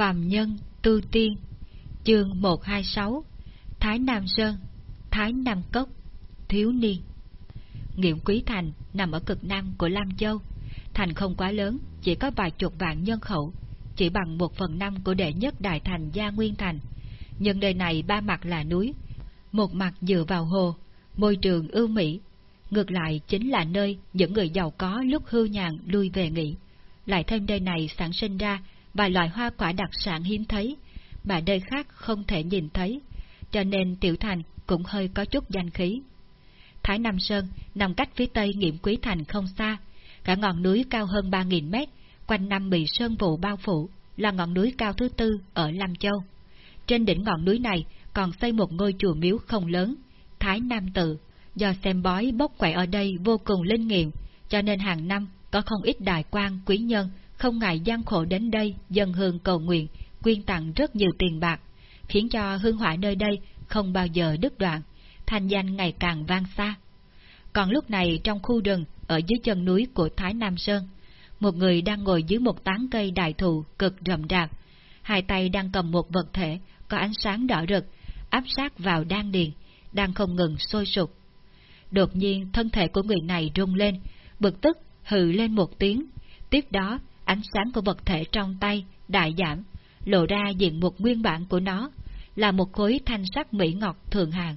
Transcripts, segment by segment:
Phàm Nhân Tu Tiên Chương 126 Thái Nam Sơn Thái Nam Cốc Thiếu Niên. Nghiệm Quý Thành nằm ở cực nam của Lam Châu. Thành không quá lớn, chỉ có vài chục vạn nhân khẩu Chỉ bằng một phần năm của đệ nhất đại thành Gia Nguyên Thành. Nhưng đời này ba mặt là núi Một mặt dựa vào hồ Môi trường ưu mỹ. Ngược lại chính là nơi những người giàu có lúc hưu nhàn lui về nghỉ. Lại thêm nơi này sản sinh ra vài loại hoa quả đặc sản hiếm thấy, mà nơi khác không thể nhìn thấy, cho nên Tiểu Thành cũng hơi có chút danh khí. Thái Nam Sơn nằm cách phía tây nghiệm quý thành không xa, cả ngọn núi cao hơn 3.000 mét, quanh năm bị sơn vụ bao phủ, là ngọn núi cao thứ tư ở Lam Châu. Trên đỉnh ngọn núi này còn xây một ngôi chùa miếu không lớn, Thái Nam Tự, do xem bói bốc quậy ở đây vô cùng linh nghiệm, cho nên hàng năm có không ít đại quan quý nhân không ngại gian khổ đến đây dân hương cầu nguyện, quyên tặng rất nhiều tiền bạc, khiến cho hương hỏa nơi đây không bao giờ đứt đoạn, thanh danh ngày càng vang xa. Còn lúc này trong khu rừng ở dưới chân núi của Thái Nam Sơn, một người đang ngồi dưới một tán cây đại thụ cực rậm rạp, hai tay đang cầm một vật thể có ánh sáng đỏ rực, áp sát vào đan điền, đang không ngừng sôi sục. Đột nhiên thân thể của người này rung lên, bực tức hừ lên một tiếng, tiếp đó ánh sáng của vật thể trong tay đại giảm, lộ ra diện một nguyên bản của nó, là một khối thanh sắc mỹ ngọc thường hàng.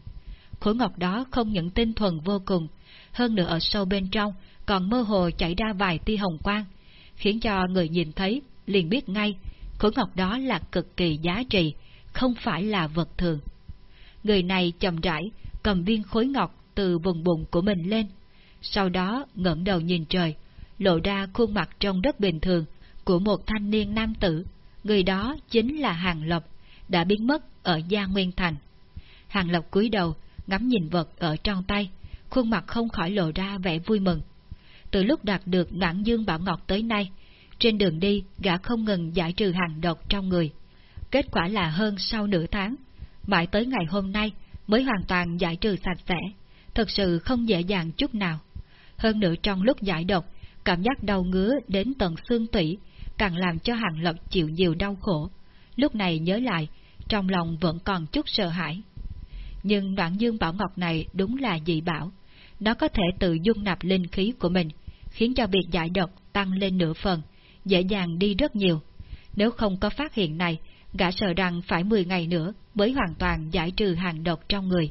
Khối ngọc đó không những tinh thuần vô cùng, hơn nữa ở sâu bên trong còn mơ hồ chảy ra vài tia hồng quang, khiến cho người nhìn thấy liền biết ngay khối ngọc đó là cực kỳ giá trị, không phải là vật thường. Người này chậm rãi cầm viên khối ngọc từ vùng bụng của mình lên, sau đó ngẩng đầu nhìn trời, lộ ra khuôn mặt trong đất bình thường của một thanh niên nam tử, người đó chính là Hàng Lộc, đã biến mất ở Gia Nguyên Thành. Hàng Lộc cúi đầu, ngắm nhìn vật ở trong tay, khuôn mặt không khỏi lộ ra vẻ vui mừng. Từ lúc đạt được ngãn dương bảo ngọc tới nay, trên đường đi gã không ngừng giải trừ hàng độc trong người. Kết quả là hơn sau nửa tháng, mãi tới ngày hôm nay mới hoàn toàn giải trừ sạch sẽ, thật sự không dễ dàng chút nào. Hơn nữa trong lúc giải độc, cảm giác đau ngứa đến tận xương tủy, càng làm cho Hàng Lập chịu nhiều đau khổ. Lúc này nhớ lại, trong lòng vẫn còn chút sợ hãi. Nhưng đoạn dương bảo ngọc này đúng là dị bảo. Nó có thể tự dung nạp linh khí của mình, khiến cho việc giải độc tăng lên nửa phần, dễ dàng đi rất nhiều. Nếu không có phát hiện này, gã sợ rằng phải 10 ngày nữa mới hoàn toàn giải trừ hàng độc trong người.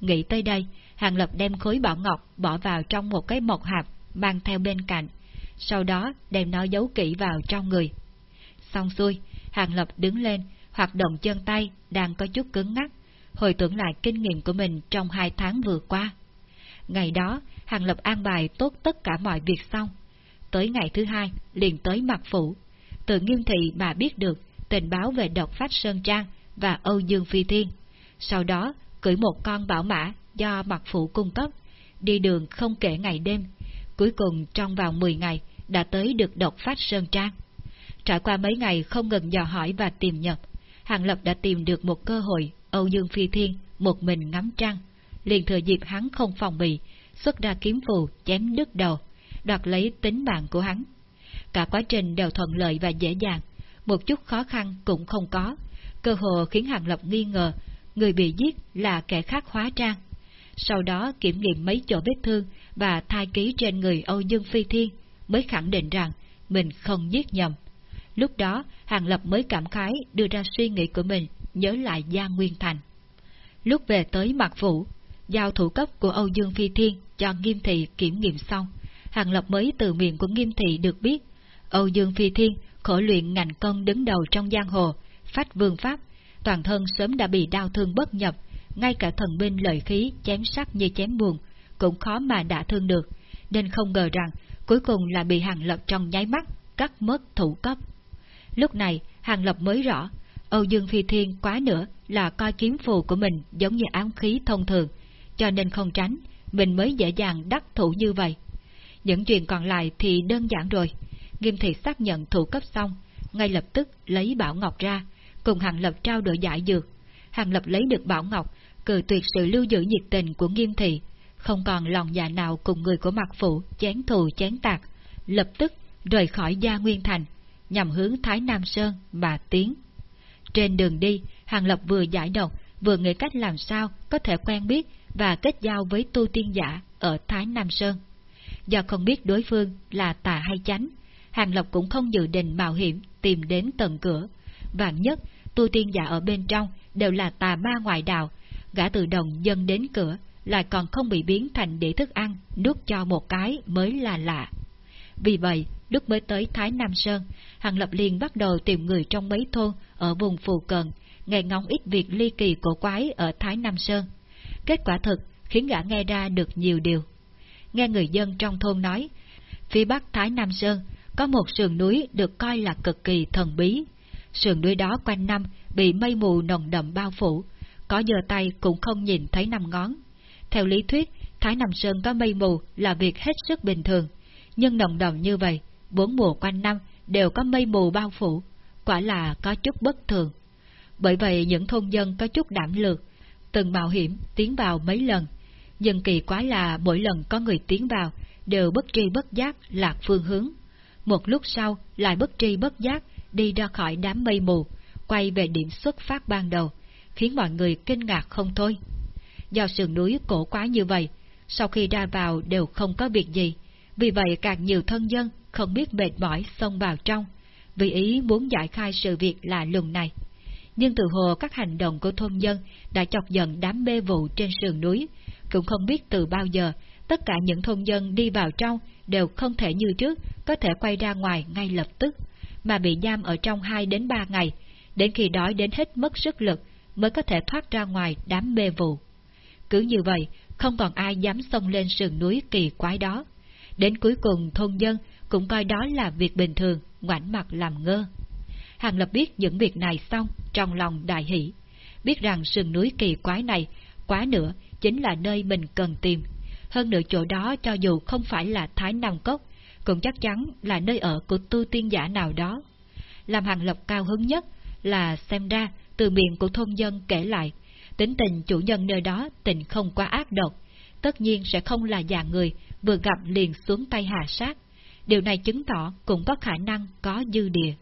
Nghĩ tới đây, Hàng Lập đem khối bảo ngọc bỏ vào trong một cái mộc hạp mang theo bên cạnh, sau đó đem nó giấu kỹ vào trong người. Xong xuôi, Hàng Lập đứng lên, hoạt động chân tay đang có chút cứng ngắc, hồi tưởng lại kinh nghiệm của mình trong hai tháng vừa qua. Ngày đó, Hàng Lập an bài tốt tất cả mọi việc xong. Tới ngày thứ hai, liền tới mặt phủ. Từ nghiêm thị mà biết được tình báo về độc phát Sơn Trang và Âu Dương Phi Thiên. Sau đó, cưỡi một con bảo mã do mặt phủ cung cấp, đi đường không kể ngày đêm, cuối cùng trong vòng 10 ngày đã tới được độc phát Sơn Trang. Trải qua mấy ngày không ngừng dò hỏi và tìm nhập, Hàng Lập đã tìm được một cơ hội Âu Dương Phi Thiên một mình ngắm trăng, liền thừa dịp hắn không phòng bị, xuất ra kiếm phù chém đứt đầu, đoạt lấy tính mạng của hắn. Cả quá trình đều thuận lợi và dễ dàng, một chút khó khăn cũng không có, cơ hồ khiến Hàng Lập nghi ngờ người bị giết là kẻ khác hóa trang. Sau đó kiểm nghiệm mấy chỗ vết thương và thai ký trên người Âu Dương Phi Thiên mới khẳng định rằng mình không giết nhầm. Lúc đó, Hàng Lập mới cảm khái đưa ra suy nghĩ của mình, nhớ lại Gia Nguyên Thành. Lúc về tới mặt phủ, giao thủ cấp của Âu Dương Phi Thiên cho Nghiêm Thị kiểm nghiệm xong, Hàng Lập mới từ miệng của Nghiêm Thị được biết, Âu Dương Phi Thiên khổ luyện ngành công đứng đầu trong giang hồ, phát vương pháp, toàn thân sớm đã bị đau thương bất nhập, ngay cả thần binh lợi khí chém sắc như chém buồn, cũng khó mà đả thương được, nên không ngờ rằng cuối cùng là bị Hàng Lập trong nháy mắt cắt mất thủ cấp. Lúc này, Hàng Lập mới rõ, Âu Dương Phi Thiên quá nữa là coi kiếm phù của mình giống như ám khí thông thường, cho nên không tránh, mình mới dễ dàng đắc thủ như vậy. Những chuyện còn lại thì đơn giản rồi. Nghiêm thị xác nhận thủ cấp xong, ngay lập tức lấy Bảo Ngọc ra, cùng Hàng Lập trao đổi giải dược. Hàng Lập lấy được Bảo Ngọc, cự tuyệt sự lưu giữ nhiệt tình của Nghiêm thị, không còn lòng dạ nào cùng người của mặt phụ chén thù chén tạc, lập tức rời khỏi gia Nguyên Thành, nhằm hướng Thái Nam Sơn mà tiến. Trên đường đi, Hàng Lập vừa giải độc, vừa nghĩ cách làm sao có thể quen biết và kết giao với tu tiên giả ở Thái Nam Sơn. Do không biết đối phương là tà hay chánh, Hàng Lập cũng không dự định mạo hiểm tìm đến tận cửa. Vạn nhất, tu tiên giả ở bên trong đều là tà ma ngoại đạo, gã tự động dâng đến cửa, lại còn không bị biến thành để thức ăn, nuốt cho một cái mới là lạ. Vì vậy, lúc mới tới Thái Nam Sơn, Hàng Lập liền bắt đầu tìm người trong mấy thôn ở vùng phù cận, nghe ngóng ít việc ly kỳ cổ quái ở Thái Nam Sơn. Kết quả thực khiến gã nghe ra được nhiều điều. Nghe người dân trong thôn nói, phía bắc Thái Nam Sơn có một sườn núi được coi là cực kỳ thần bí. Sườn núi đó quanh năm bị mây mù nồng đậm bao phủ, có giờ tay cũng không nhìn thấy năm ngón. Theo lý thuyết, Thái Nam Sơn có mây mù là việc hết sức bình thường, nhưng nồng đậm như vậy, bốn mùa quanh năm đều có mây mù bao phủ, quả là có chút bất thường. Bởi vậy những thôn dân có chút đảm lược, từng mạo hiểm tiến vào mấy lần, nhưng kỳ quái là mỗi lần có người tiến vào đều bất tri bất giác lạc phương hướng. Một lúc sau lại bất tri bất giác đi ra khỏi đám mây mù, quay về điểm xuất phát ban đầu, khiến mọi người kinh ngạc không thôi. Do sườn núi cổ quá như vậy, sau khi ra vào đều không có việc gì, vì vậy càng nhiều thân dân không biết mệt mỏi xông vào trong, vì ý muốn giải khai sự việc lạ lùng này. Nhưng từ hồ các hành động của thôn dân đã chọc giận đám bê vụ trên sườn núi, cũng không biết từ bao giờ tất cả những thôn dân đi vào trong đều không thể như trước có thể quay ra ngoài ngay lập tức, mà bị giam ở trong 2 đến 3 ngày, đến khi đói đến hết mất sức lực mới có thể thoát ra ngoài đám mê vụ. Cứ như vậy, không còn ai dám xông lên sườn núi kỳ quái đó. Đến cuối cùng thôn dân cũng coi đó là việc bình thường, ngoảnh mặt làm ngơ. Hàng Lập biết những việc này xong, trong lòng đại hỷ, biết rằng sườn núi kỳ quái này, quá nữa, chính là nơi mình cần tìm. Hơn nữa chỗ đó cho dù không phải là Thái Nam Cốc, cũng chắc chắn là nơi ở của tu tiên giả nào đó. Làm Hàng Lập cao hứng nhất là xem ra từ miệng của thôn dân kể lại, tính tình chủ nhân nơi đó tình không quá ác độc, tất nhiên sẽ không là dạng người vừa gặp liền xuống tay hạ sát. Điều này chứng tỏ cũng có khả năng có dư địa.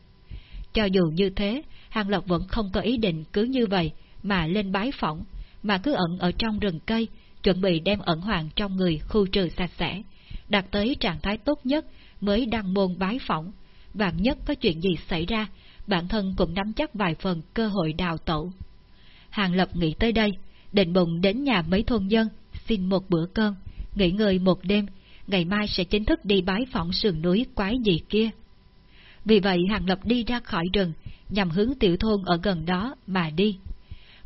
Cho dù như thế, Hàng Lộc vẫn không có ý định cứ như vậy mà lên bái phỏng, mà cứ ẩn ở trong rừng cây, chuẩn bị đem ẩn hoàng trong người khu trừ sạch sẽ, đạt tới trạng thái tốt nhất mới đăng môn bái phỏng. Vạn nhất có chuyện gì xảy ra, bản thân cũng nắm chắc vài phần cơ hội đào tẩu. Hàng Lập nghĩ tới đây, định bụng đến nhà mấy thôn dân, xin một bữa cơm, nghỉ ngơi một đêm, ngày mai sẽ chính thức đi bái phỏng sườn núi quái gì kia. Vì vậy Hàng Lập đi ra khỏi rừng, nhằm hướng tiểu thôn ở gần đó mà đi.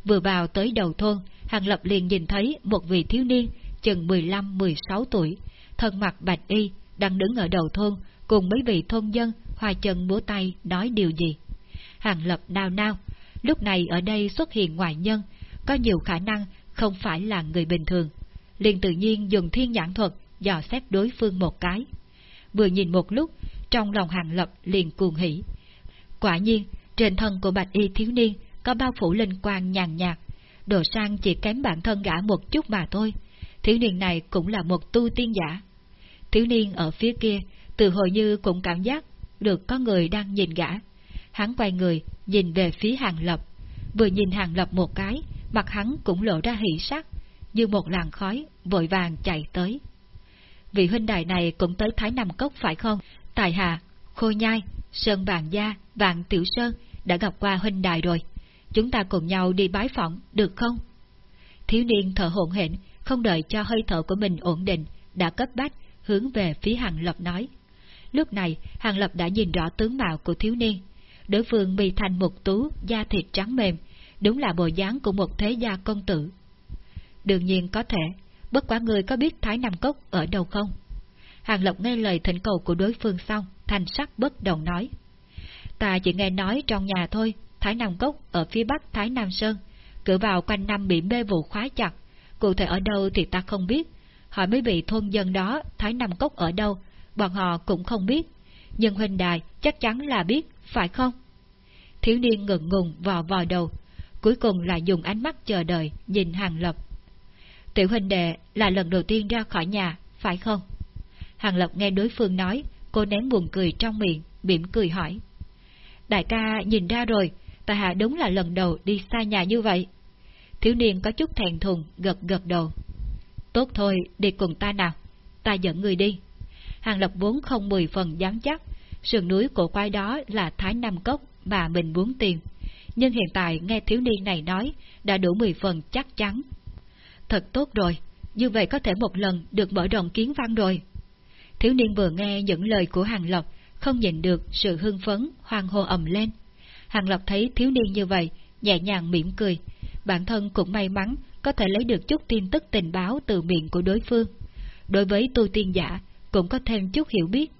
Vừa vào tới đầu thôn, Hàng Lập liền nhìn thấy một vị thiếu niên, chừng 15-16 tuổi, thân mặc bạch y, đang đứng ở đầu thôn, cùng mấy vị thôn dân, hòa chân múa tay nói điều gì. Hàng Lập nao nao, lúc này ở đây xuất hiện ngoại nhân, có nhiều khả năng không phải là người bình thường. Liền tự nhiên dùng thiên nhãn thuật dò xét đối phương một cái. Vừa nhìn một lúc, trong lòng Hàng Lập liền cuồng hỉ. Quả nhiên, trên thân của bạch y thiếu niên có bao phủ linh quang nhàn nhạt, đồ sang chỉ kém bản thân gã một chút mà thôi. Thiếu niên này cũng là một tu tiên giả. Thiếu niên ở phía kia, từ hồi như cũng cảm giác được có người đang nhìn gã. Hắn quay người, nhìn về phía Hàng Lập. Vừa nhìn Hàng Lập một cái, mặt hắn cũng lộ ra hỷ sắc, như một làn khói, vội vàng chạy tới. Vị huynh đài này cũng tới Thái Nam Cốc phải không? Tài Hà, Khôi Nhai, Sơn Bàn Gia, Vạn Tiểu Sơn đã gặp qua huynh đài rồi. Chúng ta cùng nhau đi bái phỏng, được không? Thiếu niên thở hổn hển, không đợi cho hơi thở của mình ổn định, đã cấp bách, hướng về phía Hàng Lập nói. Lúc này, Hàng Lập đã nhìn rõ tướng mạo của thiếu niên. Đối phương bị thành một tú, da thịt trắng mềm, đúng là bộ dáng của một thế gia công tử. Đương nhiên có thể, bất quá người có biết Thái Nam Cốc ở đâu không? Hàng Lộc nghe lời thỉnh cầu của đối phương xong, thành sắc bất động nói. Ta chỉ nghe nói trong nhà thôi, Thái Nam Cốc ở phía bắc Thái Nam Sơn, cửa vào quanh năm bị mê vụ khóa chặt, cụ thể ở đâu thì ta không biết. Hỏi mấy vị thôn dân đó Thái Nam Cốc ở đâu, bọn họ cũng không biết. Nhưng huynh đài chắc chắn là biết, phải không? Thiếu niên ngừng ngùng vò vò đầu, cuối cùng là dùng ánh mắt chờ đợi nhìn Hàng Lập. Tiểu huynh đệ là lần đầu tiên ra khỏi nhà, phải không? Hàng Lập nghe đối phương nói, cô nén buồn cười trong miệng, mỉm cười hỏi. Đại ca nhìn ra rồi, tại hạ đúng là lần đầu đi xa nhà như vậy. Thiếu niên có chút thèn thùng, gật gật đầu. Tốt thôi, đi cùng ta nào, ta dẫn người đi. Hàng Lập vốn không mười phần dám chắc, sườn núi cổ quái đó là Thái Nam Cốc mà mình muốn tìm. Nhưng hiện tại nghe thiếu niên này nói, đã đủ mười phần chắc chắn. Thật tốt rồi, như vậy có thể một lần được mở rộng kiến văn rồi. Thiếu niên vừa nghe những lời của Hàng lộc, không nhìn được sự hưng phấn, hoang hô ầm lên. Hàng lộc thấy thiếu niên như vậy, nhẹ nhàng mỉm cười. Bản thân cũng may mắn có thể lấy được chút tin tức tình báo từ miệng của đối phương. Đối với tu tiên giả, cũng có thêm chút hiểu biết.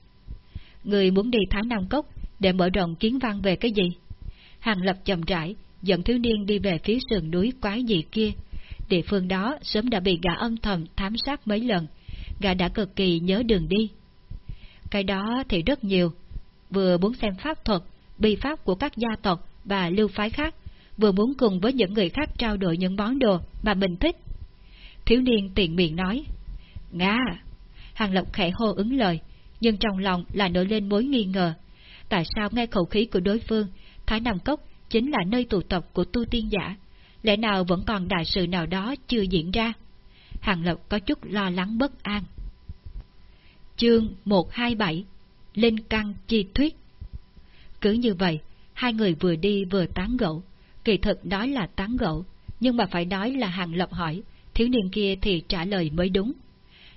Người muốn đi Thái Nam Cốc để mở rộng kiến văn về cái gì? Hàng Lập chậm rãi, dẫn thiếu niên đi về phía sườn núi quái dị kia. Địa phương đó sớm đã bị gã âm thầm thám sát mấy lần, gã đã cực kỳ nhớ đường đi. Cái đó thì rất nhiều, vừa muốn xem pháp thuật, bi pháp của các gia tộc và lưu phái khác, vừa muốn cùng với những người khác trao đổi những món đồ mà mình thích. Thiếu niên tiện miệng nói, Nga! Hàng Lộc khẽ hô ứng lời, nhưng trong lòng là nổi lên mối nghi ngờ. Tại sao nghe khẩu khí của đối phương, Thái Nam Cốc chính là nơi tụ tập của tu tiên giả, lẽ nào vẫn còn đại sự nào đó chưa diễn ra? Hàng Lộc có chút lo lắng bất an. Chương 127 Linh Căn Chi Thuyết Cứ như vậy, hai người vừa đi vừa tán gẫu, kỳ thực nói là tán gẫu, nhưng mà phải nói là Hàng Lập hỏi, thiếu niên kia thì trả lời mới đúng.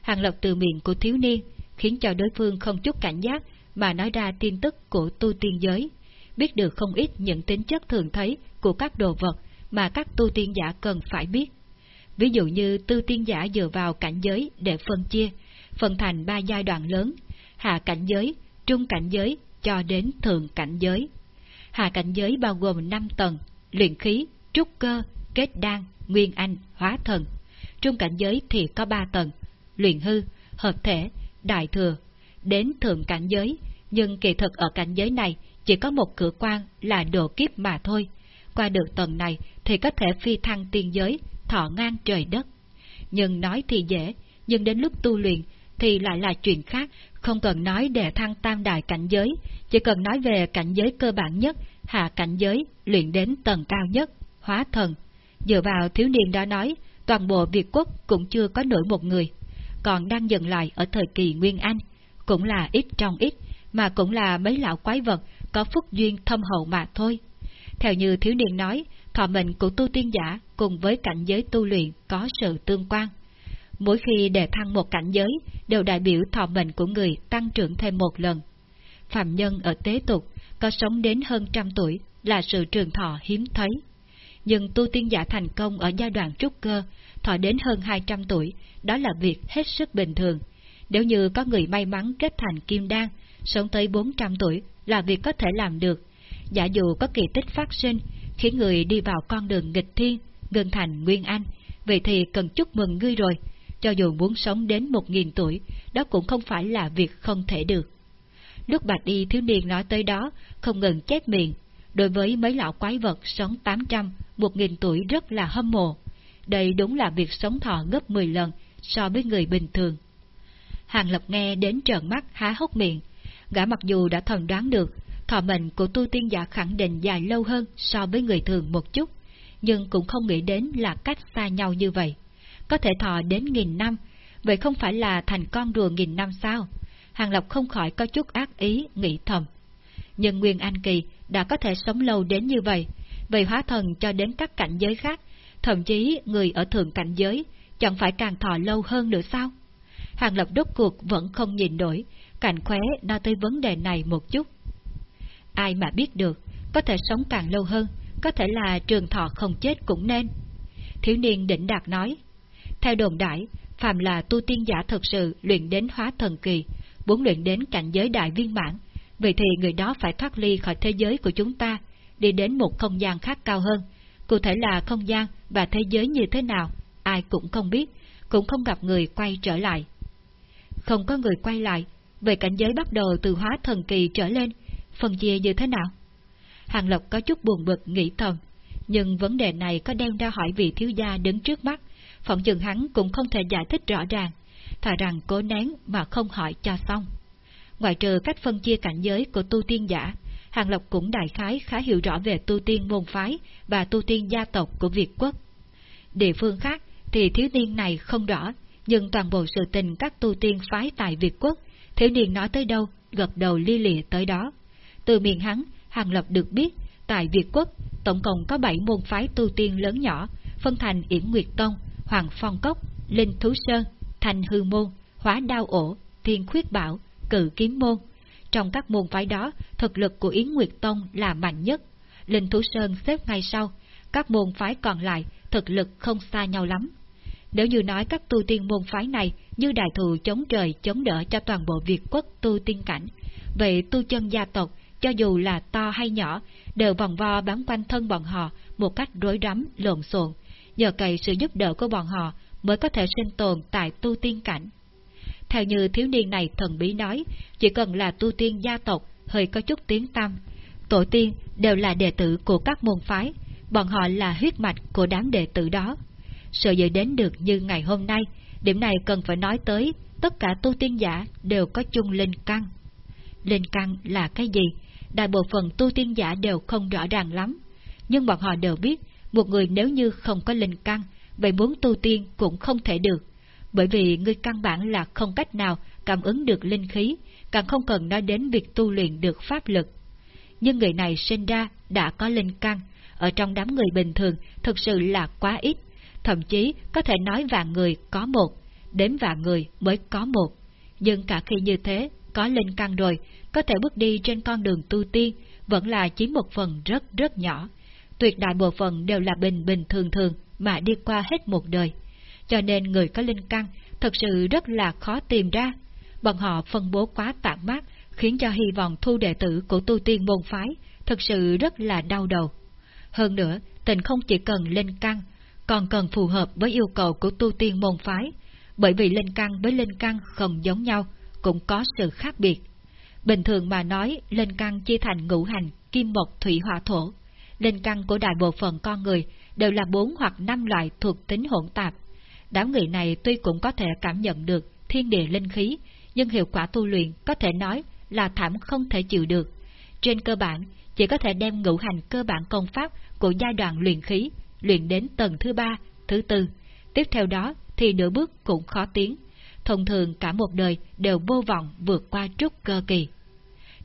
Hàng Lập từ miệng của thiếu niên, khiến cho đối phương không chút cảnh giác mà nói ra tin tức của tu tiên giới, biết được không ít những tính chất thường thấy của các đồ vật mà các tu tiên giả cần phải biết. Ví dụ như tu tiên giả dựa vào cảnh giới để phân chia, phân thành ba giai đoạn lớn, hạ cảnh giới, trung cảnh giới cho đến thượng cảnh giới. Hạ cảnh giới bao gồm 5 tầng, luyện khí, trúc cơ, kết đan, nguyên anh, hóa thần. Trung cảnh giới thì có 3 tầng, luyện hư, hợp thể, đại thừa, đến thượng cảnh giới, nhưng kỳ thực ở cảnh giới này chỉ có một cửa quan là độ kiếp mà thôi. Qua được tầng này thì có thể phi thăng tiên giới, thọ ngang trời đất. Nhưng nói thì dễ, nhưng đến lúc tu luyện thì lại là chuyện khác, không cần nói để thăng tam đại cảnh giới, chỉ cần nói về cảnh giới cơ bản nhất, hạ cảnh giới, luyện đến tầng cao nhất, hóa thần. Dựa vào thiếu niên đã nói, toàn bộ Việt quốc cũng chưa có nổi một người, còn đang dừng lại ở thời kỳ Nguyên Anh, cũng là ít trong ít, mà cũng là mấy lão quái vật có phúc duyên thâm hậu mà thôi. Theo như thiếu niên nói, thọ mệnh của tu tiên giả cùng với cảnh giới tu luyện có sự tương quan. Mỗi khi đề thăng một cảnh giới, đều đại biểu thọ mệnh của người tăng trưởng thêm một lần. Phạm nhân ở tế tục có sống đến hơn trăm tuổi là sự trường thọ hiếm thấy. Nhưng tu tiên giả thành công ở giai đoạn trúc cơ, thọ đến hơn 200 tuổi, đó là việc hết sức bình thường. Nếu như có người may mắn kết thành kim đan, sống tới 400 tuổi là việc có thể làm được. Giả dụ có kỳ tích phát sinh, khiến người đi vào con đường nghịch thiên, gần thành Nguyên Anh, vậy thì cần chúc mừng ngươi rồi. Cho dù muốn sống đến 1.000 tuổi, đó cũng không phải là việc không thể được. Lúc bạch y thiếu niên nói tới đó, không ngừng chép miệng. Đối với mấy lão quái vật sống 800, 1.000 tuổi rất là hâm mộ. Đây đúng là việc sống thọ gấp 10 lần so với người bình thường. Hàng Lập nghe đến trợn mắt há hốc miệng. Gã mặc dù đã thần đoán được, thọ mệnh của tu tiên giả khẳng định dài lâu hơn so với người thường một chút, nhưng cũng không nghĩ đến là cách xa nhau như vậy. Có thể thọ đến nghìn năm, vậy không phải là thành con rùa nghìn năm sao? Hàng Lập không khỏi có chút ác ý, nghĩ thầm. Nhưng Nguyên an Kỳ đã có thể sống lâu đến như vậy, vậy hóa thần cho đến các cảnh giới khác, thậm chí người ở thượng cảnh giới, chẳng phải càng thọ lâu hơn nữa sao? Hàng Lập đốt cuộc vẫn không nhìn nổi, cạnh khóe nói tới vấn đề này một chút. Ai mà biết được, có thể sống càng lâu hơn, có thể là trường thọ không chết cũng nên. Thiếu niên đỉnh đạt nói, theo đồn đại, phàm là tu tiên giả thật sự luyện đến hóa thần kỳ, muốn luyện đến cảnh giới đại viên mãn, vậy thì người đó phải thoát ly khỏi thế giới của chúng ta, đi đến một không gian khác cao hơn. Cụ thể là không gian và thế giới như thế nào, ai cũng không biết, cũng không gặp người quay trở lại. Không có người quay lại, về cảnh giới bắt đầu từ hóa thần kỳ trở lên, phần chia như thế nào? Hàng Lộc có chút buồn bực nghĩ thầm, nhưng vấn đề này có đem ra hỏi vị thiếu gia đứng trước mắt, phỏng chừng hắn cũng không thể giải thích rõ ràng, thà rằng cố nén mà không hỏi cho xong. Ngoài trừ cách phân chia cảnh giới của tu tiên giả, Hàng Lộc cũng đại khái khá hiểu rõ về tu tiên môn phái và tu tiên gia tộc của Việt quốc. Địa phương khác thì thiếu niên này không rõ, nhưng toàn bộ sự tình các tu tiên phái tại Việt quốc, thiếu niên nói tới đâu, gật đầu li lịa tới đó. Từ miệng hắn, Hàng Lập được biết, tại Việt quốc, tổng cộng có 7 môn phái tu tiên lớn nhỏ, phân thành Yển Nguyệt Tông, Hoàng Phong Cốc, Linh Thú Sơn, Thành Hư Môn, Hóa Đao Ổ, Thiên Khuyết Bảo, Cự Kiếm Môn. Trong các môn phái đó, thực lực của Yến Nguyệt Tông là mạnh nhất. Linh Thú Sơn xếp ngay sau, các môn phái còn lại thực lực không xa nhau lắm. Nếu như nói các tu tiên môn phái này như đại thù chống trời chống đỡ cho toàn bộ Việt quốc tu tiên cảnh, vậy tu chân gia tộc, cho dù là to hay nhỏ, đều vòng vo bám quanh thân bọn họ một cách rối rắm, lộn xộn, nhờ cậy sự giúp đỡ của bọn họ mới có thể sinh tồn tại tu tiên cảnh. Theo như thiếu niên này thần bí nói, chỉ cần là tu tiên gia tộc hơi có chút tiếng tăm, tổ tiên đều là đệ tử của các môn phái, bọn họ là huyết mạch của đám đệ tử đó sợ dễ đến được như ngày hôm nay, điểm này cần phải nói tới, tất cả tu tiên giả đều có chung linh căn. Linh căn là cái gì? Đại bộ phận tu tiên giả đều không rõ ràng lắm, nhưng bọn họ đều biết, một người nếu như không có linh căn, vậy muốn tu tiên cũng không thể được, bởi vì người căn bản là không cách nào cảm ứng được linh khí, càng không cần nói đến việc tu luyện được pháp lực. Nhưng người này sinh ra đã có linh căn, ở trong đám người bình thường thực sự là quá ít, thậm chí có thể nói vạn người có một, đến vạn người mới có một. Nhưng cả khi như thế, có linh căn rồi, có thể bước đi trên con đường tu tiên, vẫn là chiếm một phần rất rất nhỏ. Tuyệt đại bộ phận đều là bình bình thường thường mà đi qua hết một đời. Cho nên người có linh căn thật sự rất là khó tìm ra. Bọn họ phân bố quá tạm mát, khiến cho hy vọng thu đệ tử của tu tiên môn phái thật sự rất là đau đầu. Hơn nữa, tình không chỉ cần linh căn, còn cần phù hợp với yêu cầu của tu tiên môn phái, bởi vì linh căn với linh căn không giống nhau, cũng có sự khác biệt. Bình thường mà nói, linh căn chia thành ngũ hành, kim mộc, thủy hỏa thổ. Linh căn của đại bộ phận con người đều là bốn hoặc năm loại thuộc tính hỗn tạp. Đám người này tuy cũng có thể cảm nhận được thiên địa linh khí, nhưng hiệu quả tu luyện có thể nói là thảm không thể chịu được. Trên cơ bản, chỉ có thể đem ngũ hành cơ bản công pháp của giai đoạn luyện khí, luyện đến tầng thứ ba, thứ tư. Tiếp theo đó thì nửa bước cũng khó tiến. Thông thường cả một đời đều vô vọng vượt qua trúc cơ kỳ.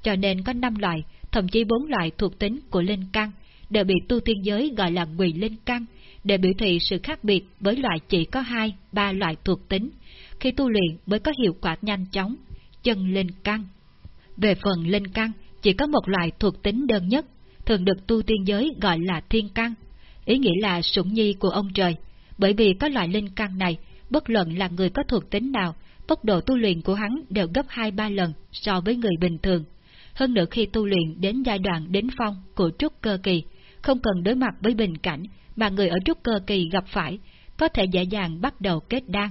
Cho nên có năm loại, thậm chí bốn loại thuộc tính của linh căn đều bị tu tiên giới gọi là quỷ linh căn, để biểu thị sự khác biệt với loại chỉ có hai, ba loại thuộc tính, khi tu luyện mới có hiệu quả nhanh chóng, chân linh căn. Về phần linh căn, chỉ có một loại thuộc tính đơn nhất, thường được tu tiên giới gọi là thiên căn, ý nghĩa là sủng nhi của ông trời, bởi vì có loại linh căn này, bất luận là người có thuộc tính nào, tốc độ tu luyện của hắn đều gấp 2-3 lần so với người bình thường. Hơn nữa khi tu luyện đến giai đoạn đến phong của trúc cơ kỳ, không cần đối mặt với bình cảnh mà người ở trúc cơ kỳ gặp phải, có thể dễ dàng bắt đầu kết đan.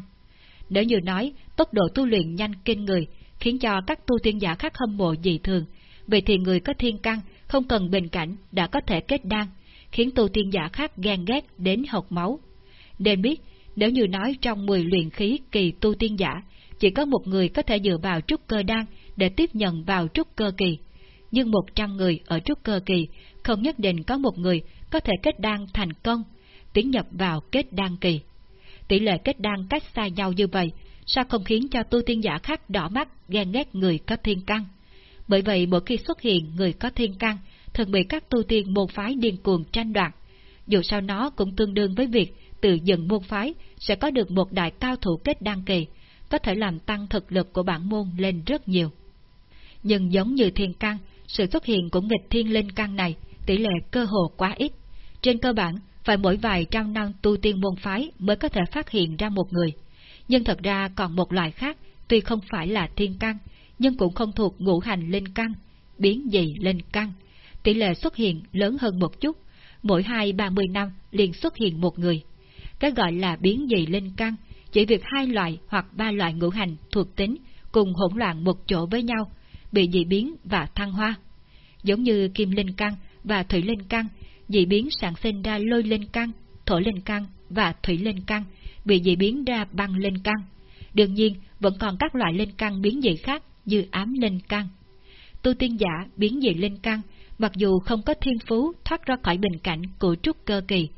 Nếu như nói tốc độ tu luyện nhanh kinh người, khiến cho các tu tiên giả khác hâm mộ dị thường, vậy thì người có thiên căn không cần bình cảnh đã có thể kết đan, khiến tu tiên giả khác ghen ghét đến hộc máu. Nên biết, nếu như nói trong 10 luyện khí kỳ tu tiên giả, chỉ có một người có thể dựa vào trúc cơ đan để tiếp nhận vào trúc cơ kỳ. Nhưng 100 người ở trúc cơ kỳ không nhất định có một người có thể kết đan thành công, tiến nhập vào kết đan kỳ. Tỷ lệ kết đan cách xa nhau như vậy, sao không khiến cho tu tiên giả khác đỏ mắt ghen ghét người có thiên căn? Bởi vậy mỗi khi xuất hiện người có thiên căn, thường bị các tu tiên môn phái điên cuồng tranh đoạt. Dù sao nó cũng tương đương với việc tự dựng môn phái sẽ có được một đại cao thủ kết đăng kỳ, có thể làm tăng thực lực của bản môn lên rất nhiều. Nhưng giống như thiên căn, sự xuất hiện của nghịch thiên linh căn này tỷ lệ cơ hồ quá ít. Trên cơ bản, phải mỗi vài trăm năm tu tiên môn phái mới có thể phát hiện ra một người. Nhưng thật ra còn một loại khác, tuy không phải là thiên căn, nhưng cũng không thuộc ngũ hành linh căn, biến dị linh căn. Tỷ lệ xuất hiện lớn hơn một chút, mỗi hai ba mươi năm liền xuất hiện một người. Cái gọi là biến dị linh căn, chỉ việc hai loại hoặc ba loại ngũ hành thuộc tính cùng hỗn loạn một chỗ với nhau, bị dị biến và thăng hoa. Giống như kim linh căn và thủy linh căn, dị biến sản sinh ra lôi linh căn, thổ linh căn và thủy linh căn, bị dị biến ra băng linh căn. Đương nhiên, vẫn còn các loại linh căn biến dị khác như ám linh căn. Tu tiên giả biến dị linh căn Mặc dù không có thiên phú thoát ra khỏi bình cảnh của trúc cơ kỳ,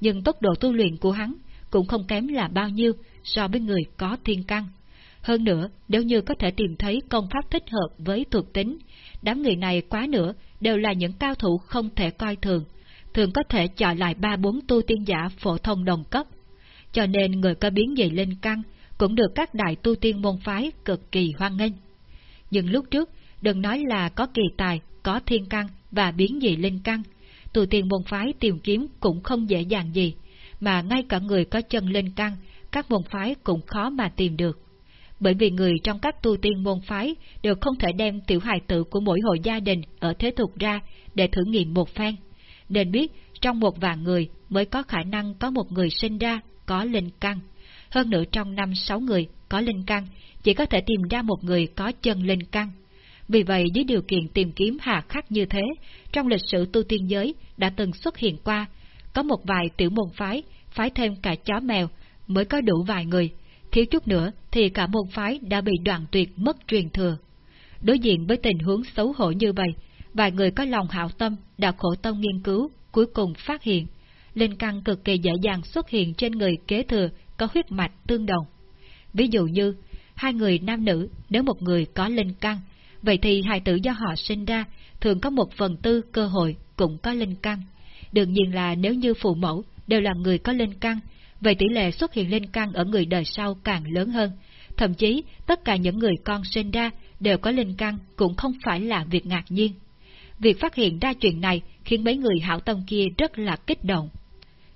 nhưng tốc độ tu luyện của hắn cũng không kém là bao nhiêu so với người có thiên căn. Hơn nữa, nếu như có thể tìm thấy công pháp thích hợp với thuộc tính, đám người này quá nữa đều là những cao thủ không thể coi thường, thường có thể chọn lại ba bốn tu tiên giả phổ thông đồng cấp. Cho nên người có biến gì lên căn cũng được các đại tu tiên môn phái cực kỳ hoan nghênh. Nhưng lúc trước, đừng nói là có kỳ tài, có thiên căn và biến gì lên căn, tu tiên môn phái tìm kiếm cũng không dễ dàng gì, mà ngay cả người có chân lên căn, các môn phái cũng khó mà tìm được. Bởi vì người trong các tu tiên môn phái đều không thể đem tiểu hài tử của mỗi hộ gia đình ở thế tục ra để thử nghiệm một phen. Nên biết trong một vạn người mới có khả năng có một người sinh ra có linh căn. Hơn nữa trong năm sáu người có linh căn, chỉ có thể tìm ra một người có chân linh căn. Vì vậy dưới điều kiện tìm kiếm hà khắc như thế, trong lịch sử tu tiên giới đã từng xuất hiện qua, có một vài tiểu môn phái, phái thêm cả chó mèo, mới có đủ vài người, thiếu chút nữa thì cả môn phái đã bị đoạn tuyệt mất truyền thừa. Đối diện với tình huống xấu hổ như vậy, vài người có lòng hảo tâm đã khổ tâm nghiên cứu, cuối cùng phát hiện, linh căn cực kỳ dễ dàng xuất hiện trên người kế thừa có huyết mạch tương đồng. Ví dụ như, hai người nam nữ, nếu một người có linh căn, vậy thì hài tử do họ sinh ra thường có một phần tư cơ hội cũng có linh căn. Đương nhiên là nếu như phụ mẫu đều là người có linh căn, vậy tỷ lệ xuất hiện linh căn ở người đời sau càng lớn hơn. Thậm chí, tất cả những người con sinh ra đều có linh căn cũng không phải là việc ngạc nhiên. Việc phát hiện ra chuyện này khiến mấy người hảo tâm kia rất là kích động.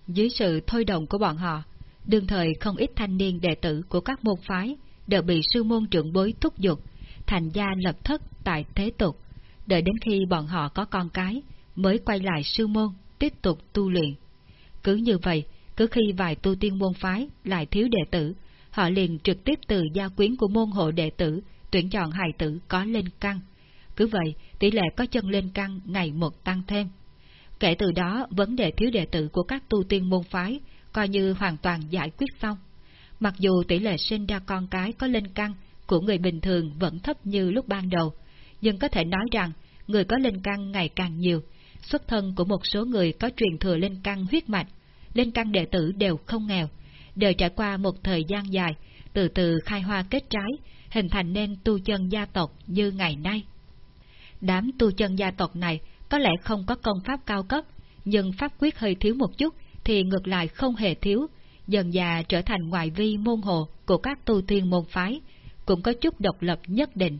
Dưới sự thôi động của bọn họ, đương thời không ít thanh niên đệ tử của các môn phái đều bị sư môn trưởng bối thúc giục, thành gia lập thất tại thế tục, đợi đến khi bọn họ có con cái mới quay lại sư môn tiếp tục tu luyện. Cứ như vậy, cứ khi vài tu tiên môn phái lại thiếu đệ tử, họ liền trực tiếp từ gia quyến của môn hộ đệ tử tuyển chọn hài tử có lên căn. Cứ vậy, tỷ lệ có chân lên căn ngày một tăng thêm. Kể từ đó, vấn đề thiếu đệ tử của các tu tiên môn phái coi như hoàn toàn giải quyết xong. Mặc dù tỷ lệ sinh ra con cái có lên căn của người bình thường vẫn thấp như lúc ban đầu, nhưng có thể nói rằng người có lên căn ngày càng nhiều, xuất thân của một số người có truyền thừa lên căn huyết mạch, lên căn đệ tử đều không nghèo, đều trải qua một thời gian dài, từ từ khai hoa kết trái, hình thành nên tu chân gia tộc như ngày nay. Đám tu chân gia tộc này có lẽ không có công pháp cao cấp, nhưng pháp quyết hơi thiếu một chút thì ngược lại không hề thiếu, dần già trở thành ngoại vi môn hộ của các tu tiên môn phái, cũng có chút độc lập nhất định.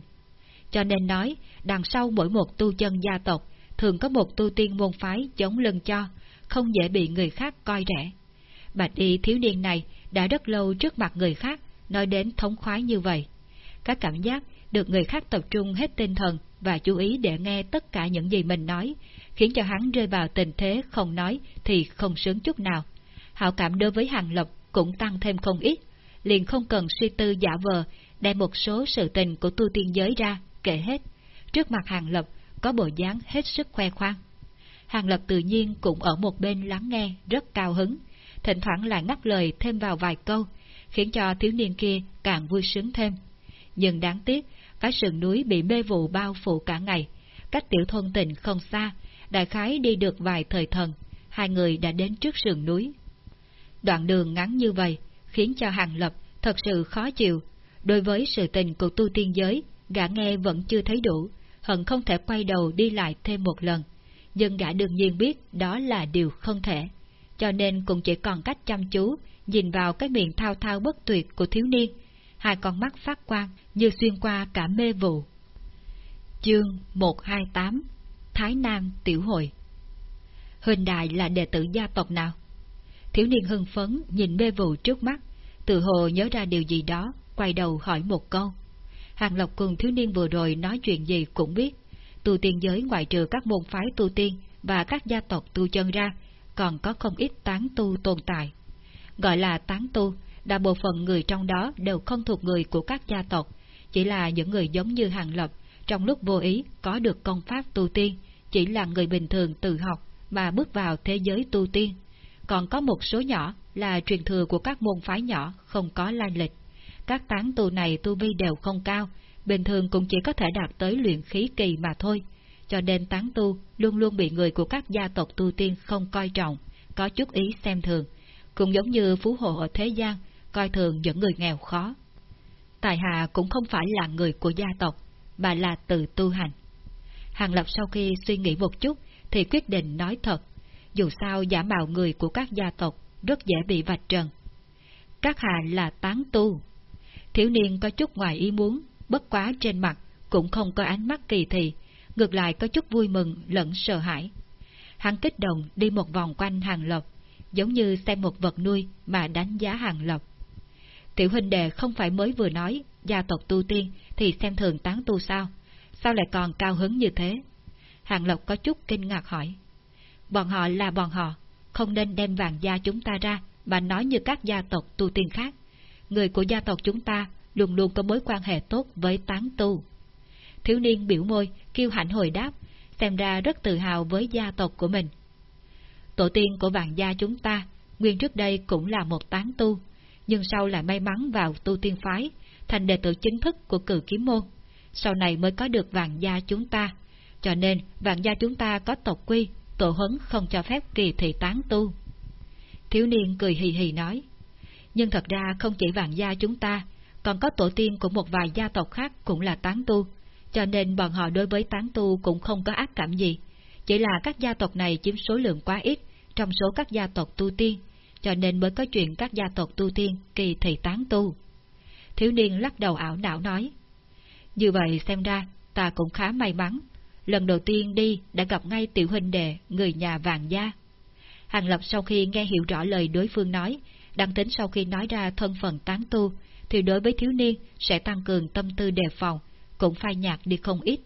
Cho nên nói, đằng sau mỗi một tu chân gia tộc, thường có một tu tiên môn phái chống lưng cho, không dễ bị người khác coi rẻ. Bạch y thiếu niên này đã rất lâu trước mặt người khác, nói đến thống khoái như vậy. Các cảm giác được người khác tập trung hết tinh thần và chú ý để nghe tất cả những gì mình nói, khiến cho hắn rơi vào tình thế không nói thì không sướng chút nào. Hảo cảm đối với Hàng Lập cũng tăng thêm không ít, liền không cần suy tư giả vờ, đem một số sự tình của tu tiên giới ra, kể hết. Trước mặt Hàng Lập có bộ dáng hết sức khoe khoang. Hàng Lập tự nhiên cũng ở một bên lắng nghe rất cao hứng, thỉnh thoảng lại ngắt lời thêm vào vài câu, khiến cho thiếu niên kia càng vui sướng thêm. Nhưng đáng tiếc, cái sườn núi bị mê vụ bao phủ cả ngày, cách tiểu thôn tỉnh không xa, đại khái đi được vài thời thần, hai người đã đến trước sườn núi. Đoạn đường ngắn như vậy, khiến cho Hàng Lập thật sự khó chịu. Đối với sự tình của tu tiên giới, gã nghe vẫn chưa thấy đủ, hận không thể quay đầu đi lại thêm một lần. Nhưng gã đương nhiên biết đó là điều không thể, cho nên cũng chỉ còn cách chăm chú, nhìn vào cái miệng thao thao bất tuyệt của thiếu niên, hai con mắt phát quang như xuyên qua cả mê vụ. Chương 128 Thái Nam Tiểu Hội Huỳnh Đại là đệ tử gia tộc nào? Thiếu niên hưng phấn nhìn mê vụ trước mắt, tự hồ nhớ ra điều gì đó, quay đầu hỏi một câu. Hàng Lộc cùng thiếu niên vừa rồi nói chuyện gì cũng biết, tu tiên giới ngoại trừ các môn phái tu tiên và các gia tộc tu chân ra, còn có không ít tán tu tồn tại. Gọi là tán tu, đa bộ phận người trong đó đều không thuộc người của các gia tộc, chỉ là những người giống như Hàng lộc, trong lúc vô ý có được công pháp tu tiên, chỉ là người bình thường tự học mà bước vào thế giới tu tiên. Còn có một số nhỏ là truyền thừa của các môn phái nhỏ không có lai lịch. Các tán tu này tu vi đều không cao, bình thường cũng chỉ có thể đạt tới luyện khí kỳ mà thôi, cho nên tán tu luôn luôn bị người của các gia tộc tu tiên không coi trọng, có chút ý xem thường, cũng giống như phú hộ ở thế gian, coi thường những người nghèo khó. Tài Hạ cũng không phải là người của gia tộc, mà là từ tu hành. Hàng Lập sau khi suy nghĩ một chút thì quyết định nói thật, dù sao giả mạo người của các gia tộc rất dễ bị vạch trần. Các hạ là tán tu. Thiếu niên có chút ngoài ý muốn, bất quá trên mặt cũng không có ánh mắt kỳ thị, ngược lại có chút vui mừng lẫn sợ hãi. Hắn kích động đi một vòng quanh hàng lộc, giống như xem một vật nuôi mà đánh giá hàng lộc. Tiểu huynh đệ không phải mới vừa nói gia tộc tu tiên thì xem thường tán tu sao, sao lại còn cao hứng như thế? Hàng Lộc có chút kinh ngạc hỏi. Bọn họ là bọn họ, không nên đem vàng gia chúng ta ra mà nói như các gia tộc tu tiên khác. Người của gia tộc chúng ta luôn luôn có mối quan hệ tốt với tán tu. Thiếu niên biểu môi, kêu hạnh hồi đáp, xem ra rất tự hào với gia tộc của mình. Tổ tiên của vạn gia chúng ta, nguyên trước đây cũng là một tán tu, nhưng sau lại may mắn vào tu tiên phái, thành đệ tử chính thức của cử kiếm môn. Sau này mới có được vạn gia chúng ta, cho nên vạn gia chúng ta có tộc quy, tổ huấn không cho phép kỳ thị tán tu. Thiếu niên cười hì hì nói, nhưng thật ra không chỉ vạn gia chúng ta, còn có tổ tiên của một vài gia tộc khác cũng là tán tu, cho nên bọn họ đối với tán tu cũng không có ác cảm gì, chỉ là các gia tộc này chiếm số lượng quá ít trong số các gia tộc tu tiên, cho nên mới có chuyện các gia tộc tu tiên kỳ thị tán tu. Thiếu niên lắc đầu ảo não nói, như vậy xem ra ta cũng khá may mắn, lần đầu tiên đi đã gặp ngay tiểu huynh đệ người nhà vàng gia. Hàng Lập sau khi nghe hiểu rõ lời đối phương nói, đang tính sau khi nói ra thân phận tán tu, thì đối với thiếu niên sẽ tăng cường tâm tư đề phòng, cũng phai nhạt đi không ít.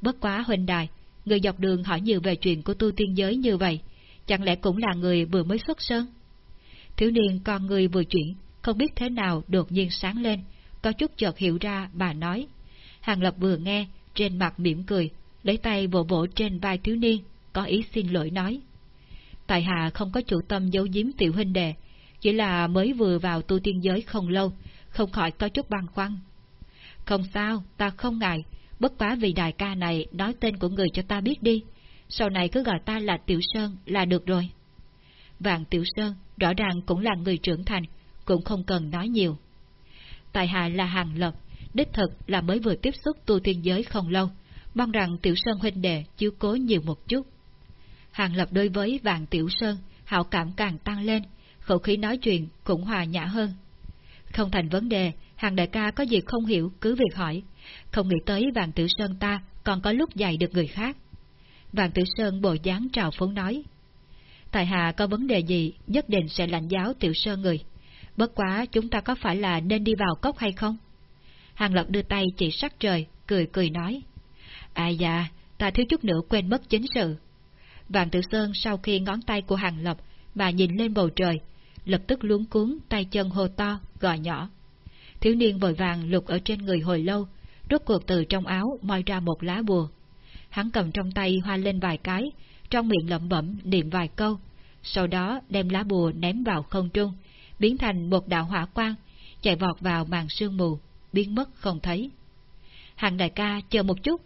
Bất quá huynh đài, người dọc đường hỏi nhiều về chuyện của tu tiên giới như vậy, chẳng lẽ cũng là người vừa mới xuất sơn? Thiếu niên con người vừa chuyển, không biết thế nào đột nhiên sáng lên, có chút chợt hiểu ra bà nói. Hàng Lập vừa nghe, trên mặt mỉm cười, lấy tay vỗ vỗ trên vai thiếu niên, có ý xin lỗi nói. Tại hạ không có chủ tâm giấu giếm tiểu huynh đệ, chỉ là mới vừa vào tu tiên giới không lâu, không khỏi có chút băn khoăn. Không sao, ta không ngại, bất quá vì đại ca này nói tên của người cho ta biết đi, sau này cứ gọi ta là Tiểu Sơn là được rồi. Vạn Tiểu Sơn rõ ràng cũng là người trưởng thành, cũng không cần nói nhiều. Tài hạ là Hàng Lập, đích thực là mới vừa tiếp xúc tu tiên giới không lâu, mong rằng Tiểu Sơn huynh đệ chiếu cố nhiều một chút. Hàng Lập đối với Vạn Tiểu Sơn, hảo cảm càng tăng lên, khẩu khí nói chuyện cũng hòa nhã hơn. Không thành vấn đề, hàng đại ca có gì không hiểu cứ việc hỏi, không nghĩ tới Vạn tử Sơn ta còn có lúc dạy được người khác. Vạn tử Sơn bộ dáng trào phúng nói. Tại hạ có vấn đề gì nhất định sẽ lãnh giáo Tiểu Sơn người. Bất quá chúng ta có phải là nên đi vào cốc hay không? Hàng Lập đưa tay chỉ sắc trời, cười cười nói. À da, ta thiếu chút nữa quên mất chính sự. Vạn tử Sơn sau khi ngón tay của Hàng Lập mà nhìn lên bầu trời, lập tức luống cuốn tay chân hô to, gọi nhỏ. Thiếu niên vội vàng lục ở trên người hồi lâu, rút cuộc từ trong áo moi ra một lá bùa. Hắn cầm trong tay hoa lên vài cái, trong miệng lẩm bẩm niệm vài câu, sau đó đem lá bùa ném vào không trung, biến thành một đạo hỏa quang, chạy vọt vào màn sương mù, biến mất không thấy. Hàng đại ca chờ một chút,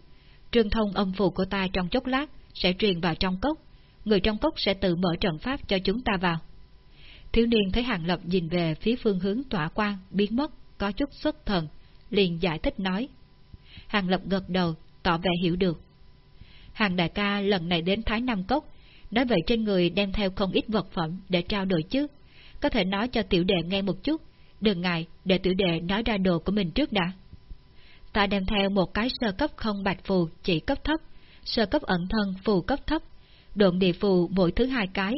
trương thông âm phù của ta trong chốc lát sẽ truyền vào trong cốc, người trong cốc sẽ tự mở trận pháp cho chúng ta vào. Thiếu niên thấy hàng lập nhìn về phía phương hướng tỏa quang, biến mất, có chút xuất thần, liền giải thích nói. Hàng lập gật đầu, tỏ vẻ hiểu được. Hàng đại ca lần này đến Thái Nam Cốc, nói vậy trên người đem theo không ít vật phẩm để trao đổi chứ. Có thể nói cho tiểu đệ nghe một chút, đừng ngại để tiểu đệ nói ra đồ của mình trước đã. Ta đem theo một cái sơ cấp không bạch phù chỉ cấp thấp, sơ cấp ẩn thân phù cấp thấp, độn địa phù mỗi thứ hai cái,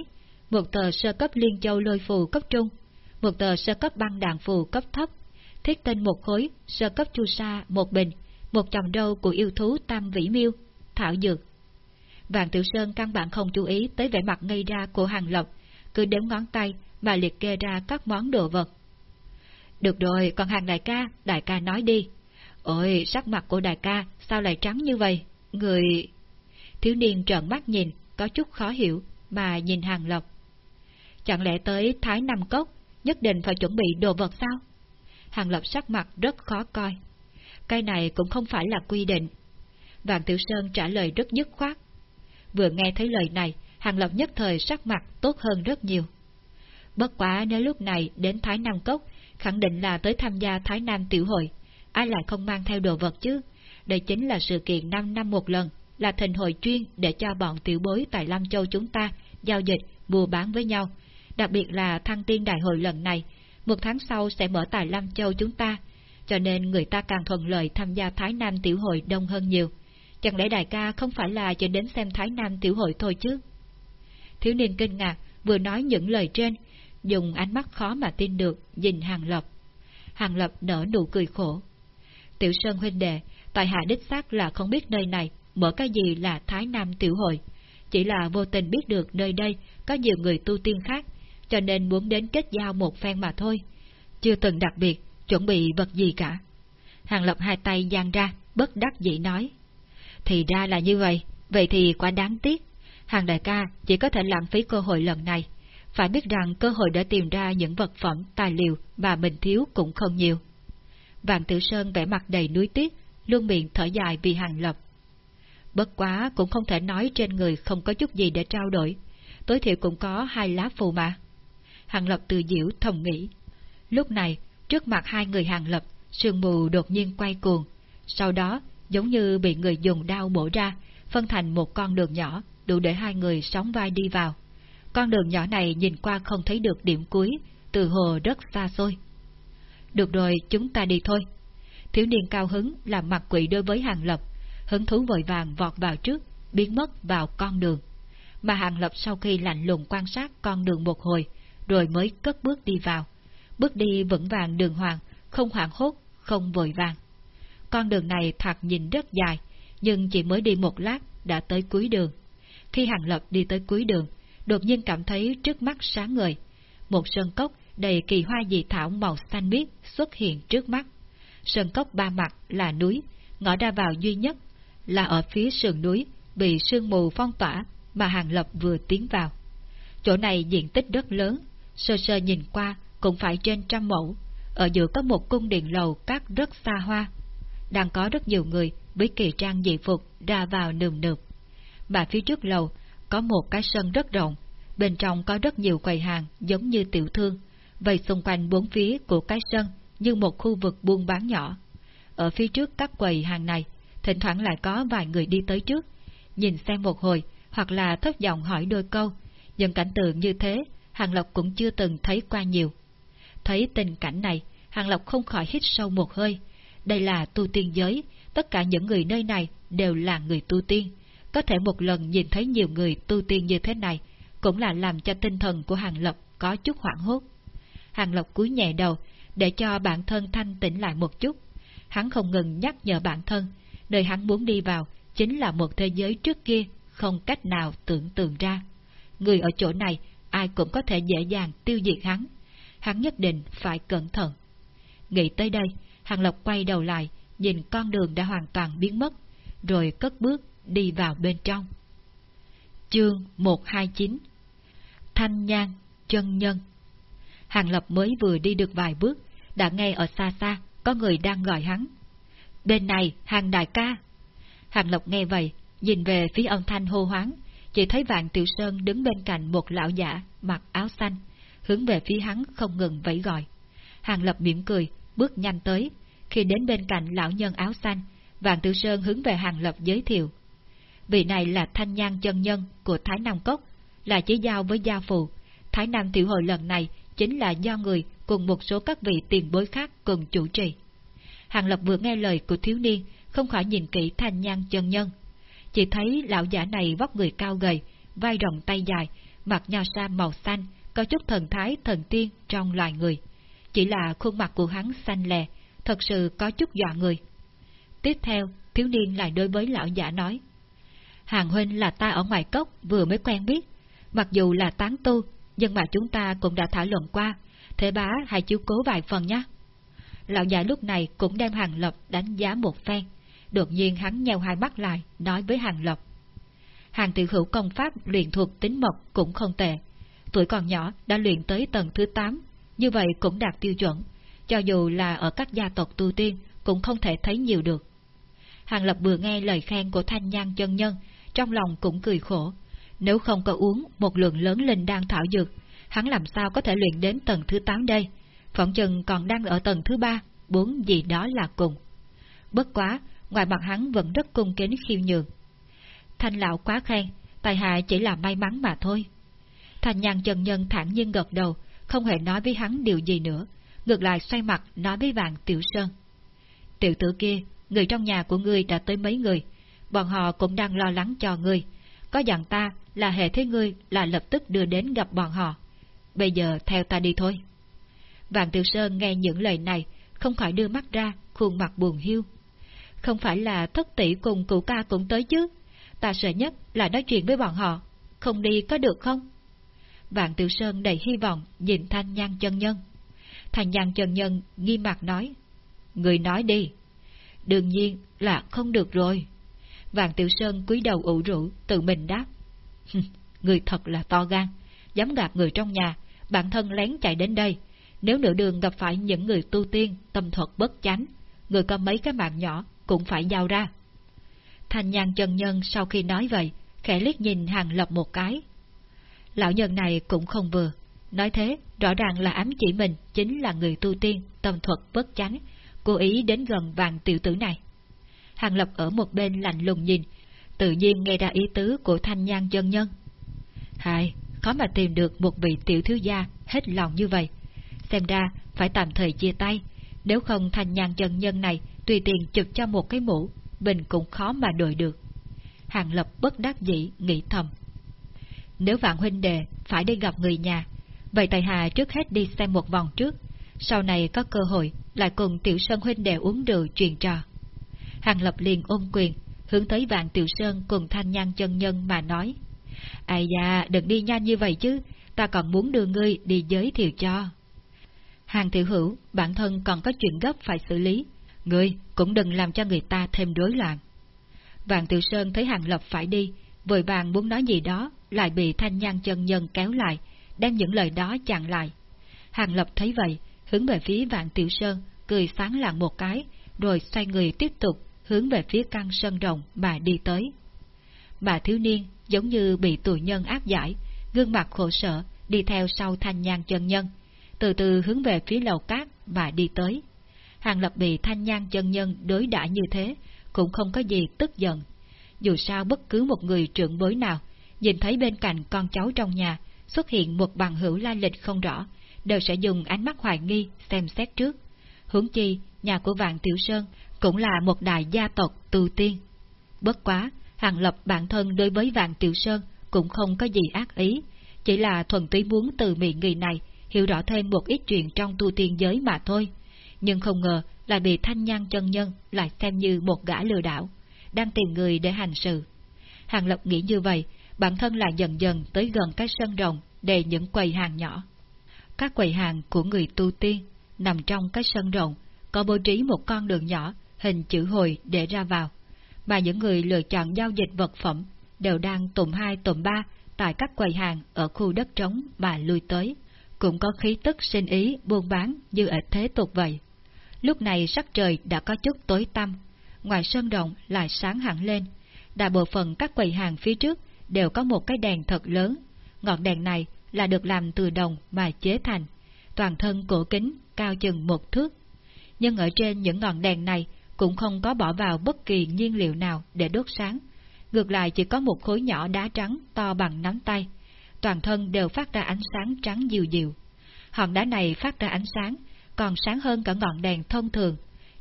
một tờ sơ cấp liên châu lôi phù cấp trung, một tờ sơ cấp băng đạn phù cấp thấp, thiết tinh một khối, sơ cấp chu sa một bình, một chồng đâu của yêu thú tam vĩ miêu, thảo dược. Vạn Tiểu Sơn căn bản không chú ý tới vẻ mặt ngây ra của Hàng Lộc, cứ đếm ngón tay mà liệt kê ra các món đồ vật. Được rồi, còn hàng đại ca, đại ca nói đi. Ôi, sắc mặt của đại ca sao lại trắng như vậy? Người... Thiếu niên trợn mắt nhìn, có chút khó hiểu, mà nhìn hàng lộc. Chẳng lẽ tới Thái Nam Cốc, nhất định phải chuẩn bị đồ vật sao? Hàng Lập sắc mặt rất khó coi. Cái này cũng không phải là quy định. Vạn Tiểu Sơn trả lời rất dứt khoát. Vừa nghe thấy lời này, Hàng Lập nhất thời sắc mặt tốt hơn rất nhiều. Bất quá nếu lúc này đến Thái Nam Cốc, khẳng định là tới tham gia Thái Nam Tiểu Hội, ai lại không mang theo đồ vật chứ? Đây chính là sự kiện 5 năm một lần, là thịnh hội chuyên để cho bọn tiểu bối tại Lam Châu chúng ta giao dịch, mua bán với nhau. Đặc biệt là thăng tiên đại hội lần này, một tháng sau sẽ mở tại Lam Châu chúng ta, cho nên người ta càng thuận lợi tham gia Thái Nam Tiểu Hội đông hơn nhiều. Chẳng lẽ đại ca không phải là chỉ đến xem Thái Nam Tiểu Hội thôi chứ? Thiếu niên kinh ngạc, vừa nói những lời trên, dùng ánh mắt khó mà tin được, nhìn Hàng Lập. Hàng Lập nở nụ cười khổ. Tiểu Sơn huynh đệ, tại hạ đích xác là không biết nơi này mở cái gì là Thái Nam Tiểu Hội. Chỉ là vô tình biết được nơi đây có nhiều người tu tiên khác, cho nên muốn đến kết giao một phen mà thôi. Chưa từng đặc biệt, chuẩn bị vật gì cả. Hàng Lập hai tay giang ra, bất đắc dĩ nói. Thì ra là như vậy, vậy thì quá đáng tiếc. Hàng đại ca chỉ có thể lãng phí cơ hội lần này. Phải biết rằng cơ hội để tìm ra những vật phẩm, tài liệu mà mình thiếu cũng không nhiều. Vạn Tử Sơn vẻ mặt đầy núi tiếc, luôn miệng thở dài vì Hàng Lập. Bất quá cũng không thể nói trên người không có chút gì để trao đổi, tối thiểu cũng có hai lá phù mà. Hàng Lập từ diễu thầm nghĩ. Lúc này, trước mặt hai người Hàng Lập, sương mù đột nhiên quay cuồng, sau đó giống như bị người dùng đao bổ ra, phân thành một con đường nhỏ, đủ để hai người sóng vai đi vào. Con đường nhỏ này nhìn qua không thấy được điểm cuối, từ hồ rất xa xôi. Được rồi, chúng ta đi thôi. Thiếu niên cao hứng làm mặt quỷ đối với Hàng Lập, hứng thú vội vàng vọt vào trước, biến mất vào con đường. Mà Hàng Lập sau khi lạnh lùng quan sát con đường một hồi, rồi mới cất bước đi vào. Bước đi vững vàng đường hoàng, không hoảng hốt, không vội vàng. Con đường này thật nhìn rất dài, nhưng chỉ mới đi một lát đã tới cuối đường. Khi Hàng Lập đi tới cuối đường, đột nhiên cảm thấy trước mắt sáng ngời. Một sơn cốc đầy kỳ hoa dị thảo màu xanh biếc xuất hiện trước mắt. Sơn cốc ba mặt là núi, ngõ ra vào duy nhất là ở phía sườn núi bị sương mù phong tỏa mà Hàng Lập vừa tiến vào. Chỗ này diện tích rất lớn, sơ sơ nhìn qua cũng phải trên trăm mẫu, ở giữa có một cung điện lầu cát rất xa hoa. Đang có rất nhiều người với kỳ trang dị phục ra vào nườm nượp. Mà phía trước lầu có một cái sân rất rộng, bên trong có rất nhiều quầy hàng giống như tiểu thương, vây xung quanh bốn phía của cái sân như một khu vực buôn bán nhỏ. Ở phía trước các quầy hàng này, thỉnh thoảng lại có vài người đi tới trước, nhìn xem một hồi, hoặc là thấp giọng hỏi đôi câu, nhưng cảnh tượng như thế, Hàng Lộc cũng chưa từng thấy qua nhiều. Thấy tình cảnh này, Hàng Lộc không khỏi hít sâu một hơi. Đây là tu tiên giới, tất cả những người nơi này đều là người tu tiên. Có thể một lần nhìn thấy nhiều người tu tiên như thế này, cũng là làm cho tinh thần của Hàng Lộc có chút hoảng hốt. Hàng Lộc cúi nhẹ đầu, để cho bản thân thanh tĩnh lại một chút. Hắn không ngừng nhắc nhở bản thân, nơi hắn muốn đi vào chính là một thế giới trước kia không cách nào tưởng tượng ra. Người ở chỗ này, ai cũng có thể dễ dàng tiêu diệt hắn. Hắn nhất định phải cẩn thận. Nghĩ tới đây, Hàng Lộc quay đầu lại, nhìn con đường đã hoàn toàn biến mất, rồi cất bước đi vào bên trong. Chương 129 Thanh Nhan, Chân Nhân Hàng Lập mới vừa đi được vài bước, đã nghe ở xa xa có người đang gọi hắn. Bên này, hàng đại ca. Hàng Lộc nghe vậy, nhìn về phía âm thanh hô hoáng, chỉ thấy Vạn Tiểu Sơn đứng bên cạnh một lão giả mặc áo xanh, hướng về phía hắn không ngừng vẫy gọi. Hàng Lập mỉm cười, bước nhanh tới, khi đến bên cạnh lão nhân áo xanh, Vạn Tiểu Sơn hướng về Hàng Lập giới thiệu. Vị này là thanh nhang chân nhân của Thái Nam Cốc, là chỉ giao với gia phù. Thái Nam Tiểu Hội lần này chính là do người cùng một số các vị tiền bối khác cùng chủ trì. Hàng Lập vừa nghe lời của thiếu niên, không khỏi nhìn kỹ thanh nhang chân nhân. Chỉ thấy lão giả này vóc người cao gầy, vai rộng tay dài, mặc nho sa màu xanh, có chút thần thái thần tiên trong loài người. Chỉ là khuôn mặt của hắn xanh lè, thật sự có chút dọa người. Tiếp theo, thiếu niên lại đối với lão giả nói. Hàng huynh là ta ở ngoài cốc vừa mới quen biết, mặc dù là tán tu, nhưng mà chúng ta cũng đã thảo luận qua, thế bá hãy chiếu cố vài phần nhé. Lão già lúc này cũng đem Hàng Lập đánh giá một phen, đột nhiên hắn nheo hai mắt lại, nói với Hàng Lập. Hàng tiểu hữu công pháp luyện thuộc tính mộc cũng không tệ, tuổi còn nhỏ đã luyện tới tầng thứ 8, như vậy cũng đạt tiêu chuẩn, cho dù là ở các gia tộc tu tiên cũng không thể thấy nhiều được. Hàng Lập vừa nghe lời khen của thanh nhan chân nhân, trong lòng cũng cười khổ. Nếu không có uống một lượng lớn linh đan thảo dược, hắn làm sao có thể luyện đến tầng thứ 8 đây? Phỏng chừng còn đang ở tầng thứ 3, 4 gì đó là cùng. Bất quá, ngoài mặt hắn vẫn rất cung kính khiêu nhường. Thanh lão quá khen, tài hạ chỉ là may mắn mà thôi. Thành nhàn chân nhân thản nhiên gật đầu, không hề nói với hắn điều gì nữa, ngược lại xoay mặt nói với vàng tiểu sơn. Tiểu tử kia, người trong nhà của ngươi đã tới mấy người, bọn họ cũng đang lo lắng cho ngươi, có dặn ta là hệ thế ngươi là lập tức đưa đến gặp bọn họ. Bây giờ theo ta đi thôi. Vàng Tiểu Sơn nghe những lời này, không khỏi đưa mắt ra, khuôn mặt buồn hiu. Không phải là thất tỷ cùng cụ ca cũng tới chứ, ta sợ nhất là nói chuyện với bọn họ, không đi có được không? Vạn Tiểu Sơn đầy hy vọng nhìn Thanh Nhan chân nhân. Thanh Nhan chân nhân nghi mặt nói, Người nói đi. Đương nhiên là không được rồi. Vạn Tiểu Sơn cúi đầu ủ rũ, tự mình đáp. người thật là to gan, dám gặp người trong nhà, bản thân lén chạy đến đây. Nếu nửa đường gặp phải những người tu tiên, tâm thuật bất chánh, người có mấy cái mạng nhỏ cũng phải giao ra. Thanh nhàn chân nhân sau khi nói vậy, khẽ liếc nhìn hàng lập một cái. Lão nhân này cũng không vừa, nói thế rõ ràng là ám chỉ mình chính là người tu tiên, tâm thuật bất chánh, cố ý đến gần vàng tiểu tử này. Hàng Lập ở một bên lạnh lùng nhìn, tự nhiên nghe ra ý tứ của thanh nhan chân nhân. hài, khó mà tìm được một vị tiểu thiếu gia hết lòng như vậy. Xem ra phải tạm thời chia tay, nếu không thanh nhan chân nhân này tùy tiền chụp cho một cái mũ, mình cũng khó mà đổi được. Hàng Lập bất đắc dĩ nghĩ thầm. Nếu vạn huynh đệ phải đi gặp người nhà, vậy tại Hà trước hết đi xem một vòng trước, sau này có cơ hội lại cùng Tiểu Sơn huynh đệ uống rượu truyền trò. Hàng Lập liền ôm quyền, hướng tới Vạn Tiểu Sơn cùng thanh nhan chân nhân mà nói. Ai da, đừng đi nhanh như vậy chứ, ta còn muốn đưa ngươi đi giới thiệu cho. Hàng Tiểu Hữu, bản thân còn có chuyện gấp phải xử lý, ngươi cũng đừng làm cho người ta thêm rối loạn. Vạn Tiểu Sơn thấy Hàng Lập phải đi, vội vàng muốn nói gì đó, lại bị thanh nhan chân nhân kéo lại, đem những lời đó chặn lại. Hàng Lập thấy vậy, hướng về phía Vạn Tiểu Sơn, cười sáng lạng một cái, rồi xoay người tiếp tục hướng về phía căn sân rộng mà đi tới. Bà thiếu niên giống như bị tù nhân áp giải, gương mặt khổ sở, đi theo sau thanh nhan chân nhân, từ từ hướng về phía lầu cát mà đi tới. Hàng lập bị thanh nhan chân nhân đối đãi như thế, cũng không có gì tức giận. Dù sao bất cứ một người trưởng bối nào, nhìn thấy bên cạnh con cháu trong nhà xuất hiện một bằng hữu la lịch không rõ, đều sẽ dùng ánh mắt hoài nghi xem xét trước. Hướng chi, nhà của Vạn Tiểu Sơn cũng là một đại gia tộc tu tiên. Bất quá, Hàng Lập bản thân đối với Vạn Tiểu Sơn cũng không có gì ác ý, chỉ là thuần túy muốn từ miệng người này hiểu rõ thêm một ít chuyện trong tu tiên giới mà thôi. Nhưng không ngờ lại bị thanh nhan chân nhân lại xem như một gã lừa đảo, đang tìm người để hành sự. Hàng Lập nghĩ như vậy, bản thân lại dần dần tới gần cái sân rồng để những quầy hàng nhỏ. Các quầy hàng của người tu tiên nằm trong cái sân rộng, có bố trí một con đường nhỏ, hình chữ hồi để ra vào. Mà những người lựa chọn giao dịch vật phẩm đều đang tụm hai tụm ba tại các quầy hàng ở khu đất trống mà lui tới, cũng có khí tức sinh ý buôn bán như ở thế tục vậy. Lúc này sắc trời đã có chút tối tăm, ngoài sân động lại sáng hẳn lên, đại bộ phận các quầy hàng phía trước đều có một cái đèn thật lớn, ngọn đèn này là được làm từ đồng mà chế thành, toàn thân cổ kính, cao chừng một thước. Nhưng ở trên những ngọn đèn này cũng không có bỏ vào bất kỳ nhiên liệu nào để đốt sáng, ngược lại chỉ có một khối nhỏ đá trắng to bằng nắm tay, toàn thân đều phát ra ánh sáng trắng dịu dịu. Hòn đá này phát ra ánh sáng, còn sáng hơn cả ngọn đèn thông thường,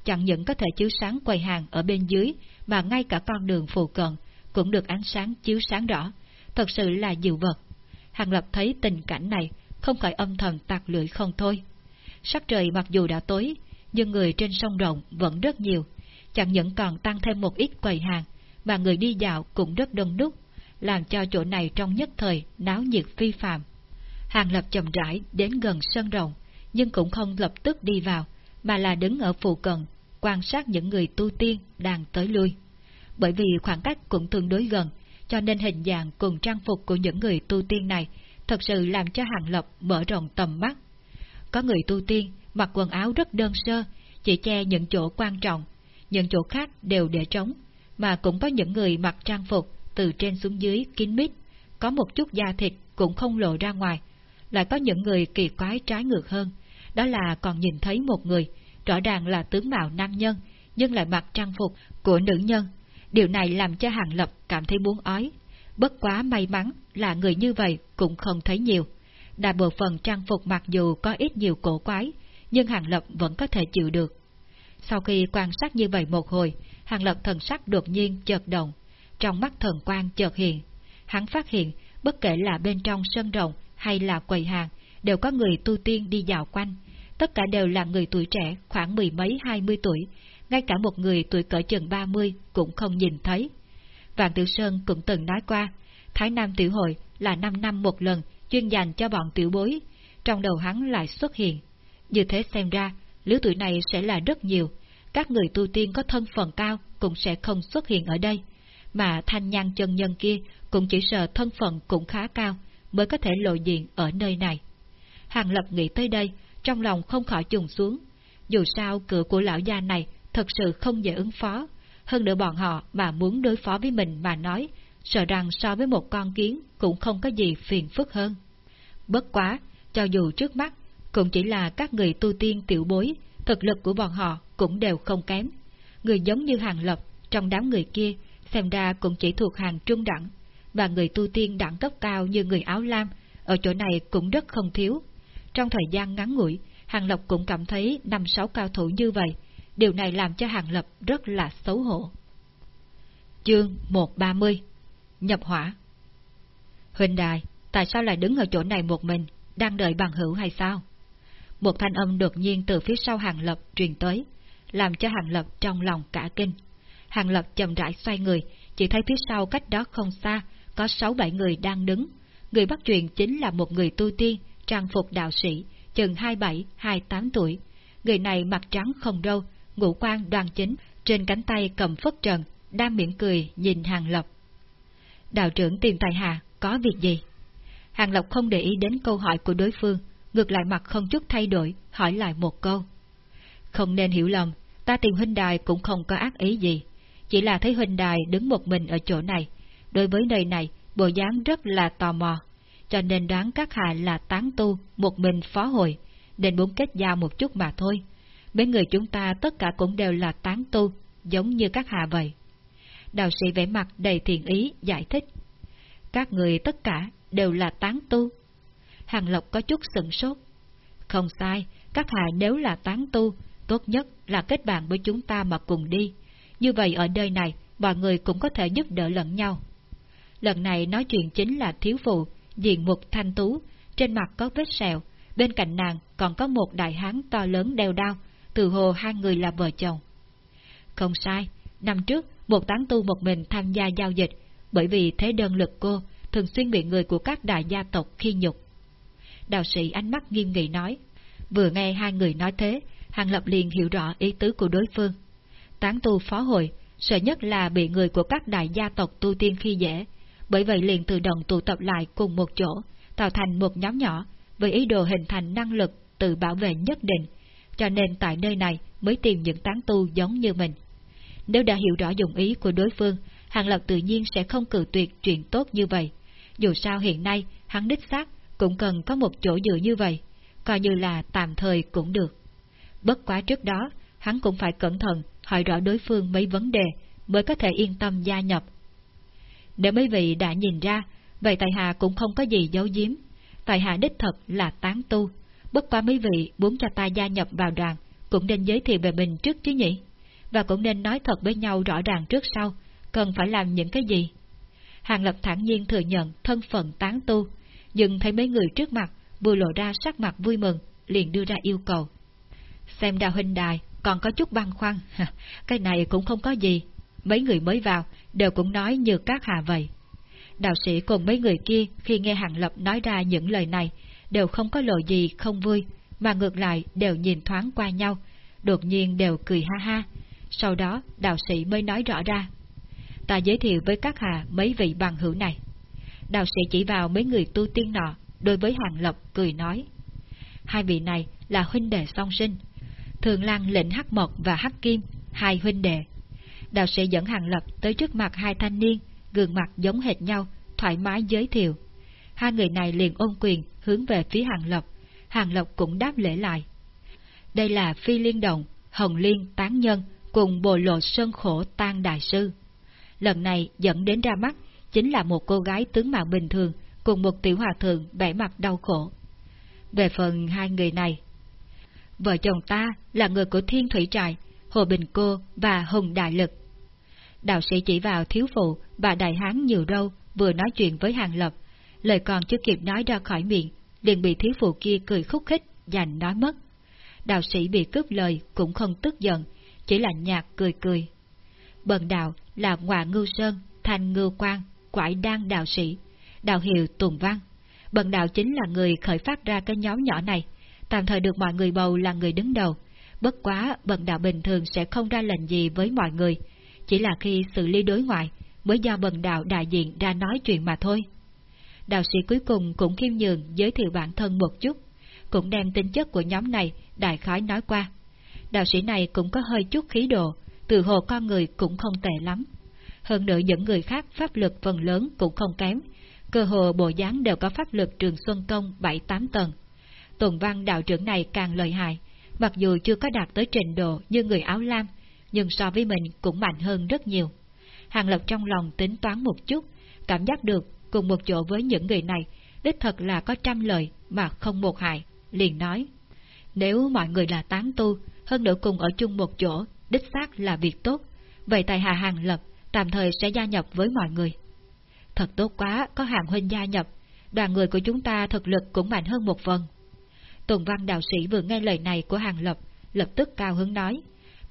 chẳng những có thể chiếu sáng quầy hàng ở bên dưới, mà ngay cả con đường phù cận cũng được ánh sáng chiếu sáng rõ, thật sự là dịu vật. Hàng Lập thấy tình cảnh này, không khỏi âm thầm tạc lưỡi không thôi. Sắc trời mặc dù đã tối, nhưng người trên sông rộng vẫn rất nhiều, chẳng những còn tăng thêm một ít quầy hàng, mà người đi dạo cũng rất đông đúc, làm cho chỗ này trong nhất thời náo nhiệt phi phạm. Hàng Lập chậm rãi đến gần sân rộng, nhưng cũng không lập tức đi vào, mà là đứng ở phụ cận, quan sát những người tu tiên đang tới lui. Bởi vì khoảng cách cũng tương đối gần, cho nên hình dạng cùng trang phục của những người tu tiên này thật sự làm cho Hàng Lập mở rộng tầm mắt. Có người tu tiên mặc quần áo rất đơn sơ, chỉ che những chỗ quan trọng, những chỗ khác đều để trống, mà cũng có những người mặc trang phục từ trên xuống dưới kín mít, có một chút da thịt cũng không lộ ra ngoài. Lại có những người kỳ quái trái ngược hơn, đó là còn nhìn thấy một người, rõ ràng là tướng mạo nam nhân, nhưng lại mặc trang phục của nữ nhân. Điều này làm cho Hàng Lập cảm thấy muốn ói. Bất quá may mắn là người như vậy cũng không thấy nhiều. Đại bộ phần trang phục mặc dù có ít nhiều cổ quái, nhưng Hàng Lập vẫn có thể chịu được. Sau khi quan sát như vậy một hồi, Hàng Lập thần sắc đột nhiên chợt động, trong mắt thần quan chợt hiện. Hắn phát hiện, bất kể là bên trong sân rộng hay là quầy hàng, đều có người tu tiên đi dạo quanh. Tất cả đều là người tuổi trẻ, khoảng mười mấy hai mươi tuổi, ngay cả một người tuổi cỡ chừng ba mươi cũng không nhìn thấy. Vạn Tiểu Sơn cũng từng nói qua, Thái Nam Tiểu Hội là năm năm một lần chuyên dành cho bọn tiểu bối, trong đầu hắn lại xuất hiện. Như thế xem ra, lứa tuổi này sẽ là rất nhiều, các người tu tiên có thân phận cao cũng sẽ không xuất hiện ở đây, mà thanh nhan chân nhân kia cũng chỉ sợ thân phận cũng khá cao mới có thể lộ diện ở nơi này. Hàng Lập nghĩ tới đây, trong lòng không khỏi trùng xuống. Dù sao cửa của lão gia này thật sự không dễ ứng phó, hơn nữa bọn họ mà muốn đối phó với mình mà nói, sợ rằng so với một con kiến cũng không có gì phiền phức hơn. Bất quá, cho dù trước mắt, cũng chỉ là các người tu tiên tiểu bối, thực lực của bọn họ cũng đều không kém. Người giống như hàng lập, trong đám người kia, xem ra cũng chỉ thuộc hàng trung đẳng, và người tu tiên đẳng cấp cao như người áo lam, ở chỗ này cũng rất không thiếu. Trong thời gian ngắn ngủi, Hàng Lập cũng cảm thấy năm sáu cao thủ như vậy, điều này làm cho Hàng Lập rất là xấu hổ. Chương 130 Nhập hỏa Huỳnh Đài, tại sao lại đứng ở chỗ này một mình, đang đợi bằng hữu hay sao? Một thanh âm đột nhiên từ phía sau Hàng Lập truyền tới, làm cho Hàng Lập trong lòng cả kinh. Hàng Lập chậm rãi xoay người, chỉ thấy phía sau cách đó không xa, có sáu bảy người đang đứng. Người bắt chuyện chính là một người tu tiên, trang phục đạo sĩ, chừng 27-28 tuổi. Người này mặt trắng không râu, ngũ quan đoan chính, trên cánh tay cầm phất trần, đang mỉm cười nhìn Hàng lộc. Đạo trưởng tìm tài hạ, có việc gì? Hàng lộc không để ý đến câu hỏi của đối phương, ngược lại mặt không chút thay đổi, hỏi lại một câu. Không nên hiểu lầm, ta tìm huynh đài cũng không có ác ý gì, chỉ là thấy huynh đài đứng một mình ở chỗ này, đối với nơi này, bộ dáng rất là tò mò, cho nên đoán các hạ là tán tu, một mình phó hội, nên muốn kết giao một chút mà thôi. Mấy người chúng ta tất cả cũng đều là tán tu, giống như các hạ vậy. Đạo sĩ vẻ mặt đầy thiện ý giải thích. Các người tất cả đều là tán tu. Hàng Lộc có chút sừng sốt. Không sai, các hạ nếu là tán tu, tốt nhất là kết bạn với chúng ta mà cùng đi. Như vậy ở nơi này, mọi người cũng có thể giúp đỡ lẫn nhau. Lần này nói chuyện chính là thiếu phụ, diện mục thanh tú, trên mặt có vết sẹo, bên cạnh nàng còn có một đại hán to lớn đeo đao, từ hồ hai người là vợ chồng. Không sai, năm trước, một tán tu một mình tham gia giao dịch, bởi vì thế đơn lực cô thường xuyên bị người của các đại gia tộc khi nhục. Đạo sĩ ánh mắt nghiêm nghị nói, vừa nghe hai người nói thế, Hàng Lập liền hiểu rõ ý tứ của đối phương. Tán tu phó hội, sợ nhất là bị người của các đại gia tộc tu tiên khi dễ, bởi vậy liền tự động tụ tập lại cùng một chỗ, tạo thành một nhóm nhỏ, với ý đồ hình thành năng lực tự bảo vệ nhất định, cho nên tại nơi này mới tìm những tán tu giống như mình. Nếu đã hiểu rõ dụng ý của đối phương, Hàng Lập tự nhiên sẽ không cử tuyệt chuyện tốt như vậy. Dù sao hiện nay, hắn đích xác cũng cần có một chỗ dựa như vậy, coi như là tạm thời cũng được. Bất quá trước đó, hắn cũng phải cẩn thận hỏi rõ đối phương mấy vấn đề mới có thể yên tâm gia nhập. Nếu mấy vị đã nhìn ra, vậy Tài Hạ cũng không có gì giấu giếm. Tài Hạ đích thật là tán tu, bất quá mấy vị muốn cho ta gia nhập vào đoàn, cũng nên giới thiệu về mình trước chứ nhỉ? Và cũng nên nói thật với nhau rõ ràng trước sau, cần phải làm những cái gì. Hàng Lập thản nhiên thừa nhận thân phận tán tu, nhưng thấy mấy người trước mặt vừa lộ ra sắc mặt vui mừng, liền đưa ra yêu cầu. Xem đào huynh đài, còn có chút băn khoăn, cái này cũng không có gì, mấy người mới vào đều cũng nói như các hạ vậy. Đạo sĩ cùng mấy người kia khi nghe Hàng Lập nói ra những lời này, đều không có lộ gì không vui, mà ngược lại đều nhìn thoáng qua nhau, đột nhiên đều cười ha ha. Sau đó đạo sĩ mới nói rõ ra. Ta giới thiệu với các hạ mấy vị bằng hữu này. Đạo sĩ chỉ vào mấy người tu tiên nọ, đối với Hàng Lập cười nói. Hai vị này là huynh đệ song sinh. Thường Lan lệnh Hắc Mộc và Hắc Kim hai huynh đệ. Đạo sĩ dẫn Hàng Lập tới trước mặt hai thanh niên, gương mặt giống hệt nhau, thoải mái giới thiệu. Hai người này liền ôn quyền hướng về phía Hàng Lập, Hàng Lập cũng đáp lễ lại. Đây là Phi Liên Động, Hồng Liên Tán Nhân cùng Bồ Lộ Sơn Khổ Tan Đại Sư. Lần này dẫn đến ra mắt chính là một cô gái tướng mạo bình thường cùng một tiểu hòa thượng vẻ mặt đau khổ. Về phần hai người này, vợ chồng ta là người của Thiên Thủy Trại, Hồ Bình Cô và Hồng Đại Lực. Đạo sĩ chỉ vào thiếu phụ và đại hán nhiều râu vừa nói chuyện với Hàng Lập, lời còn chưa kịp nói ra khỏi miệng, liền bị thiếu phụ kia cười khúc khích, giành nói mất. Đạo sĩ bị cướp lời cũng không tức giận, chỉ là nhạt cười cười. Bần đạo là ngoại Ngưu Sơn, Thành Ngưu Quang, Quải Đan đạo sĩ, đạo hiệu Tùng Văn. Bần đạo chính là người khởi phát ra cái nhóm nhỏ này, tạm thời được mọi người bầu là người đứng đầu. Bất quá, bần đạo bình thường sẽ không ra lệnh gì với mọi người, chỉ là khi xử lý đối ngoại mới do bần đạo đại diện ra nói chuyện mà thôi. Đạo sĩ cuối cùng cũng khiêm nhường giới thiệu bản thân một chút, cũng đem tính chất của nhóm này đại khái nói qua. Đạo sĩ này cũng có hơi chút khí độ, từ hồ con người cũng không tệ lắm. Hơn nữa những người khác pháp lực phần lớn cũng không kém, cơ hồ bộ dáng đều có pháp lực trường Xuân Công 7-8 tầng. Tùng văn đạo trưởng này càng lợi hại, mặc dù chưa có đạt tới trình độ như người áo lam, nhưng so với mình cũng mạnh hơn rất nhiều. Hàng Lập trong lòng tính toán một chút, cảm giác được cùng một chỗ với những người này, đích thật là có trăm lời mà không một hại, liền nói. Nếu mọi người là tán tu, hơn nữa cùng ở chung một chỗ, đích xác là việc tốt, vậy tại Hà Hàng Lập tạm thời sẽ gia nhập với mọi người. Thật tốt quá, có hàng huynh gia nhập, đoàn người của chúng ta thực lực cũng mạnh hơn một phần. Tùng văn đạo sĩ vừa nghe lời này của Hàng Lập, lập tức cao hứng nói,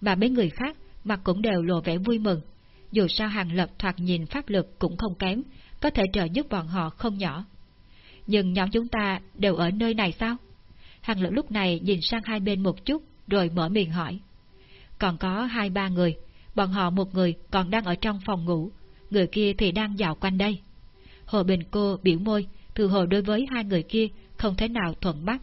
mà mấy người khác mặt cũng đều lộ vẻ vui mừng. Dù sao Hàng Lập thoạt nhìn pháp lực cũng không kém, có thể trợ giúp bọn họ không nhỏ. Nhưng nhóm chúng ta đều ở nơi này sao? Hàng Lập lúc này nhìn sang hai bên một chút, rồi mở miệng hỏi. Còn có hai ba người, bọn họ một người còn đang ở trong phòng ngủ, người kia thì đang dạo quanh đây. Hồ Bình Cô biểu môi, từ hồ đối với hai người kia không thể nào thuận mắt.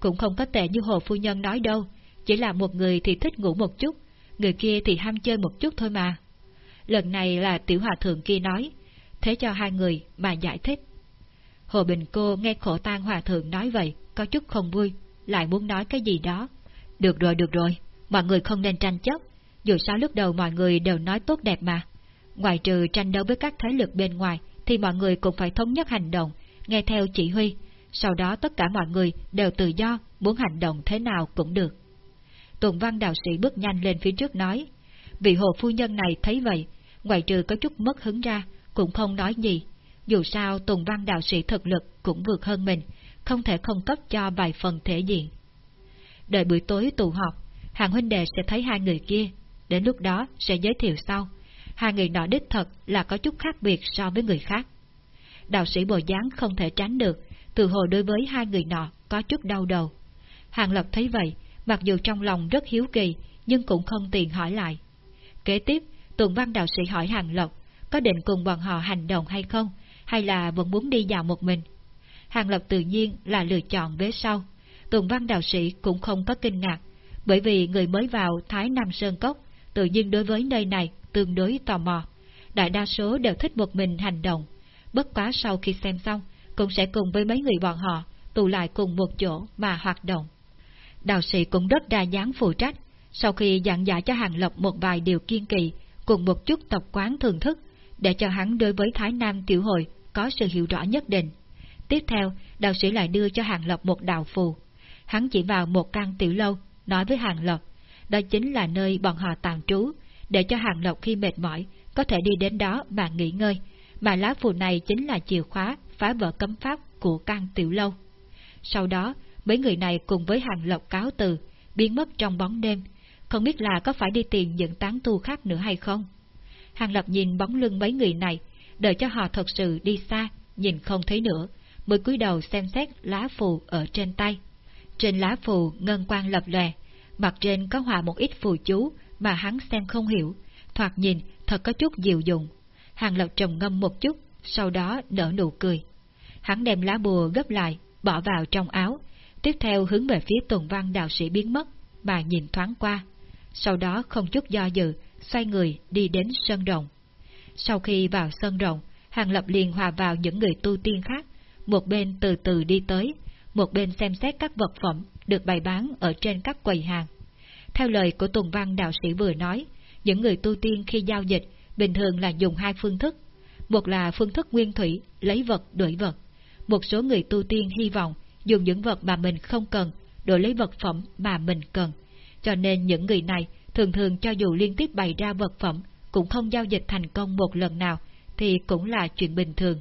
Cũng không có tệ như Hồ Phu Nhân nói đâu, chỉ là một người thì thích ngủ một chút, người kia thì ham chơi một chút thôi mà. Lần này là tiểu hòa thượng kia nói, thế cho hai người mà giải thích. Hồ Bình Cô nghe khổ tan hòa thượng nói vậy, có chút không vui, lại muốn nói cái gì đó. Được rồi, được rồi, mọi người không nên tranh chấp, dù sao lúc đầu mọi người đều nói tốt đẹp mà. Ngoài trừ tranh đấu với các thế lực bên ngoài, thì mọi người cũng phải thống nhất hành động, nghe theo chỉ huy, sau đó tất cả mọi người đều tự do, muốn hành động thế nào cũng được. Tùng văn đạo sĩ bước nhanh lên phía trước nói, vị hồ phu nhân này thấy vậy, ngoài trừ có chút mất hứng ra, cũng không nói gì. Dù sao Tùng văn đạo sĩ thực lực cũng vượt hơn mình, không thể không cấp cho vài phần thể diện. Đợi buổi tối tụ họp, hàng huynh đệ sẽ thấy hai người kia, đến lúc đó sẽ giới thiệu sau. Hai người nọ đích thật là có chút khác biệt so với người khác. Đạo sĩ bồi dáng không thể tránh được, từ hồi đối với hai người nọ có chút đau đầu. Hàng Lập thấy vậy, mặc dù trong lòng rất hiếu kỳ, nhưng cũng không tiện hỏi lại. Kế tiếp, Tùng Văn đạo sĩ hỏi Hàng Lập, có định cùng bọn họ hành động hay không, hay là vẫn muốn đi dạo một mình. Hàng Lập tự nhiên là lựa chọn vế sau. Tùng Văn đạo sĩ cũng không có kinh ngạc, bởi vì người mới vào Thái Nam Sơn Cốc, tự nhiên đối với nơi này tương đối tò mò. Đại đa số đều thích một mình hành động, bất quá sau khi xem xong, cũng sẽ cùng với mấy người bọn họ tụ lại cùng một chỗ mà hoạt động. Đạo sĩ cũng rất đa dáng phụ trách, sau khi dặn giải cho Hàng Lộc một vài điều kiên kỳ, cùng một chút tập quán thường thức, để cho hắn đối với Thái Nam tiểu hội có sự hiểu rõ nhất định. Tiếp theo, đạo sĩ lại đưa cho Hàng Lộc một đạo phù. Hắn chỉ vào một căn tiểu lâu, nói với Hàng Lộc: đó chính là nơi bọn họ tạm trú, để cho Hàng Lộc khi mệt mỏi có thể đi đến đó mà nghỉ ngơi, mà lá phù này chính là chìa khóa phá vỡ cấm pháp của căn tiểu lâu. Sau đó, mấy người này cùng với Hàng lộc cáo từ, biến mất trong bóng đêm, không biết là có phải đi tìm những tán tu khác nữa hay không. Hàng Lập nhìn bóng lưng mấy người này, đợi cho họ thật sự đi xa, nhìn không thấy nữa, mới cúi đầu xem xét lá phù ở trên tay. Trên lá phù ngân quang lập lòe, mặt trên có hòa một ít phù chú mà hắn xem không hiểu, thoạt nhìn thật có chút dịu dụng. Hàng Lập trầm ngâm một chút, sau đó nở nụ cười. Hắn đem lá bùa gấp lại, bỏ vào trong áo, tiếp theo hướng về phía Tùng văn đạo sĩ biến mất, mà nhìn thoáng qua. sau đó không chút do dự, xoay người đi đến sân rộng. Sau khi vào sân rộng, Hàng Lập liền hòa vào những người tu tiên khác, một bên từ từ đi tới, một bên xem xét các vật phẩm được bày bán ở trên các quầy hàng. Theo lời của Tùng Văn đạo sĩ vừa nói, những người tu tiên khi giao dịch bình thường là dùng hai phương thức. Một là phương thức nguyên thủy, lấy vật đổi vật. Một số người tu tiên hy vọng dùng những vật mà mình không cần, đổi lấy vật phẩm mà mình cần. Cho nên những người này thường thường cho dù liên tiếp bày ra vật phẩm cũng không giao dịch thành công một lần nào, thì cũng là chuyện bình thường.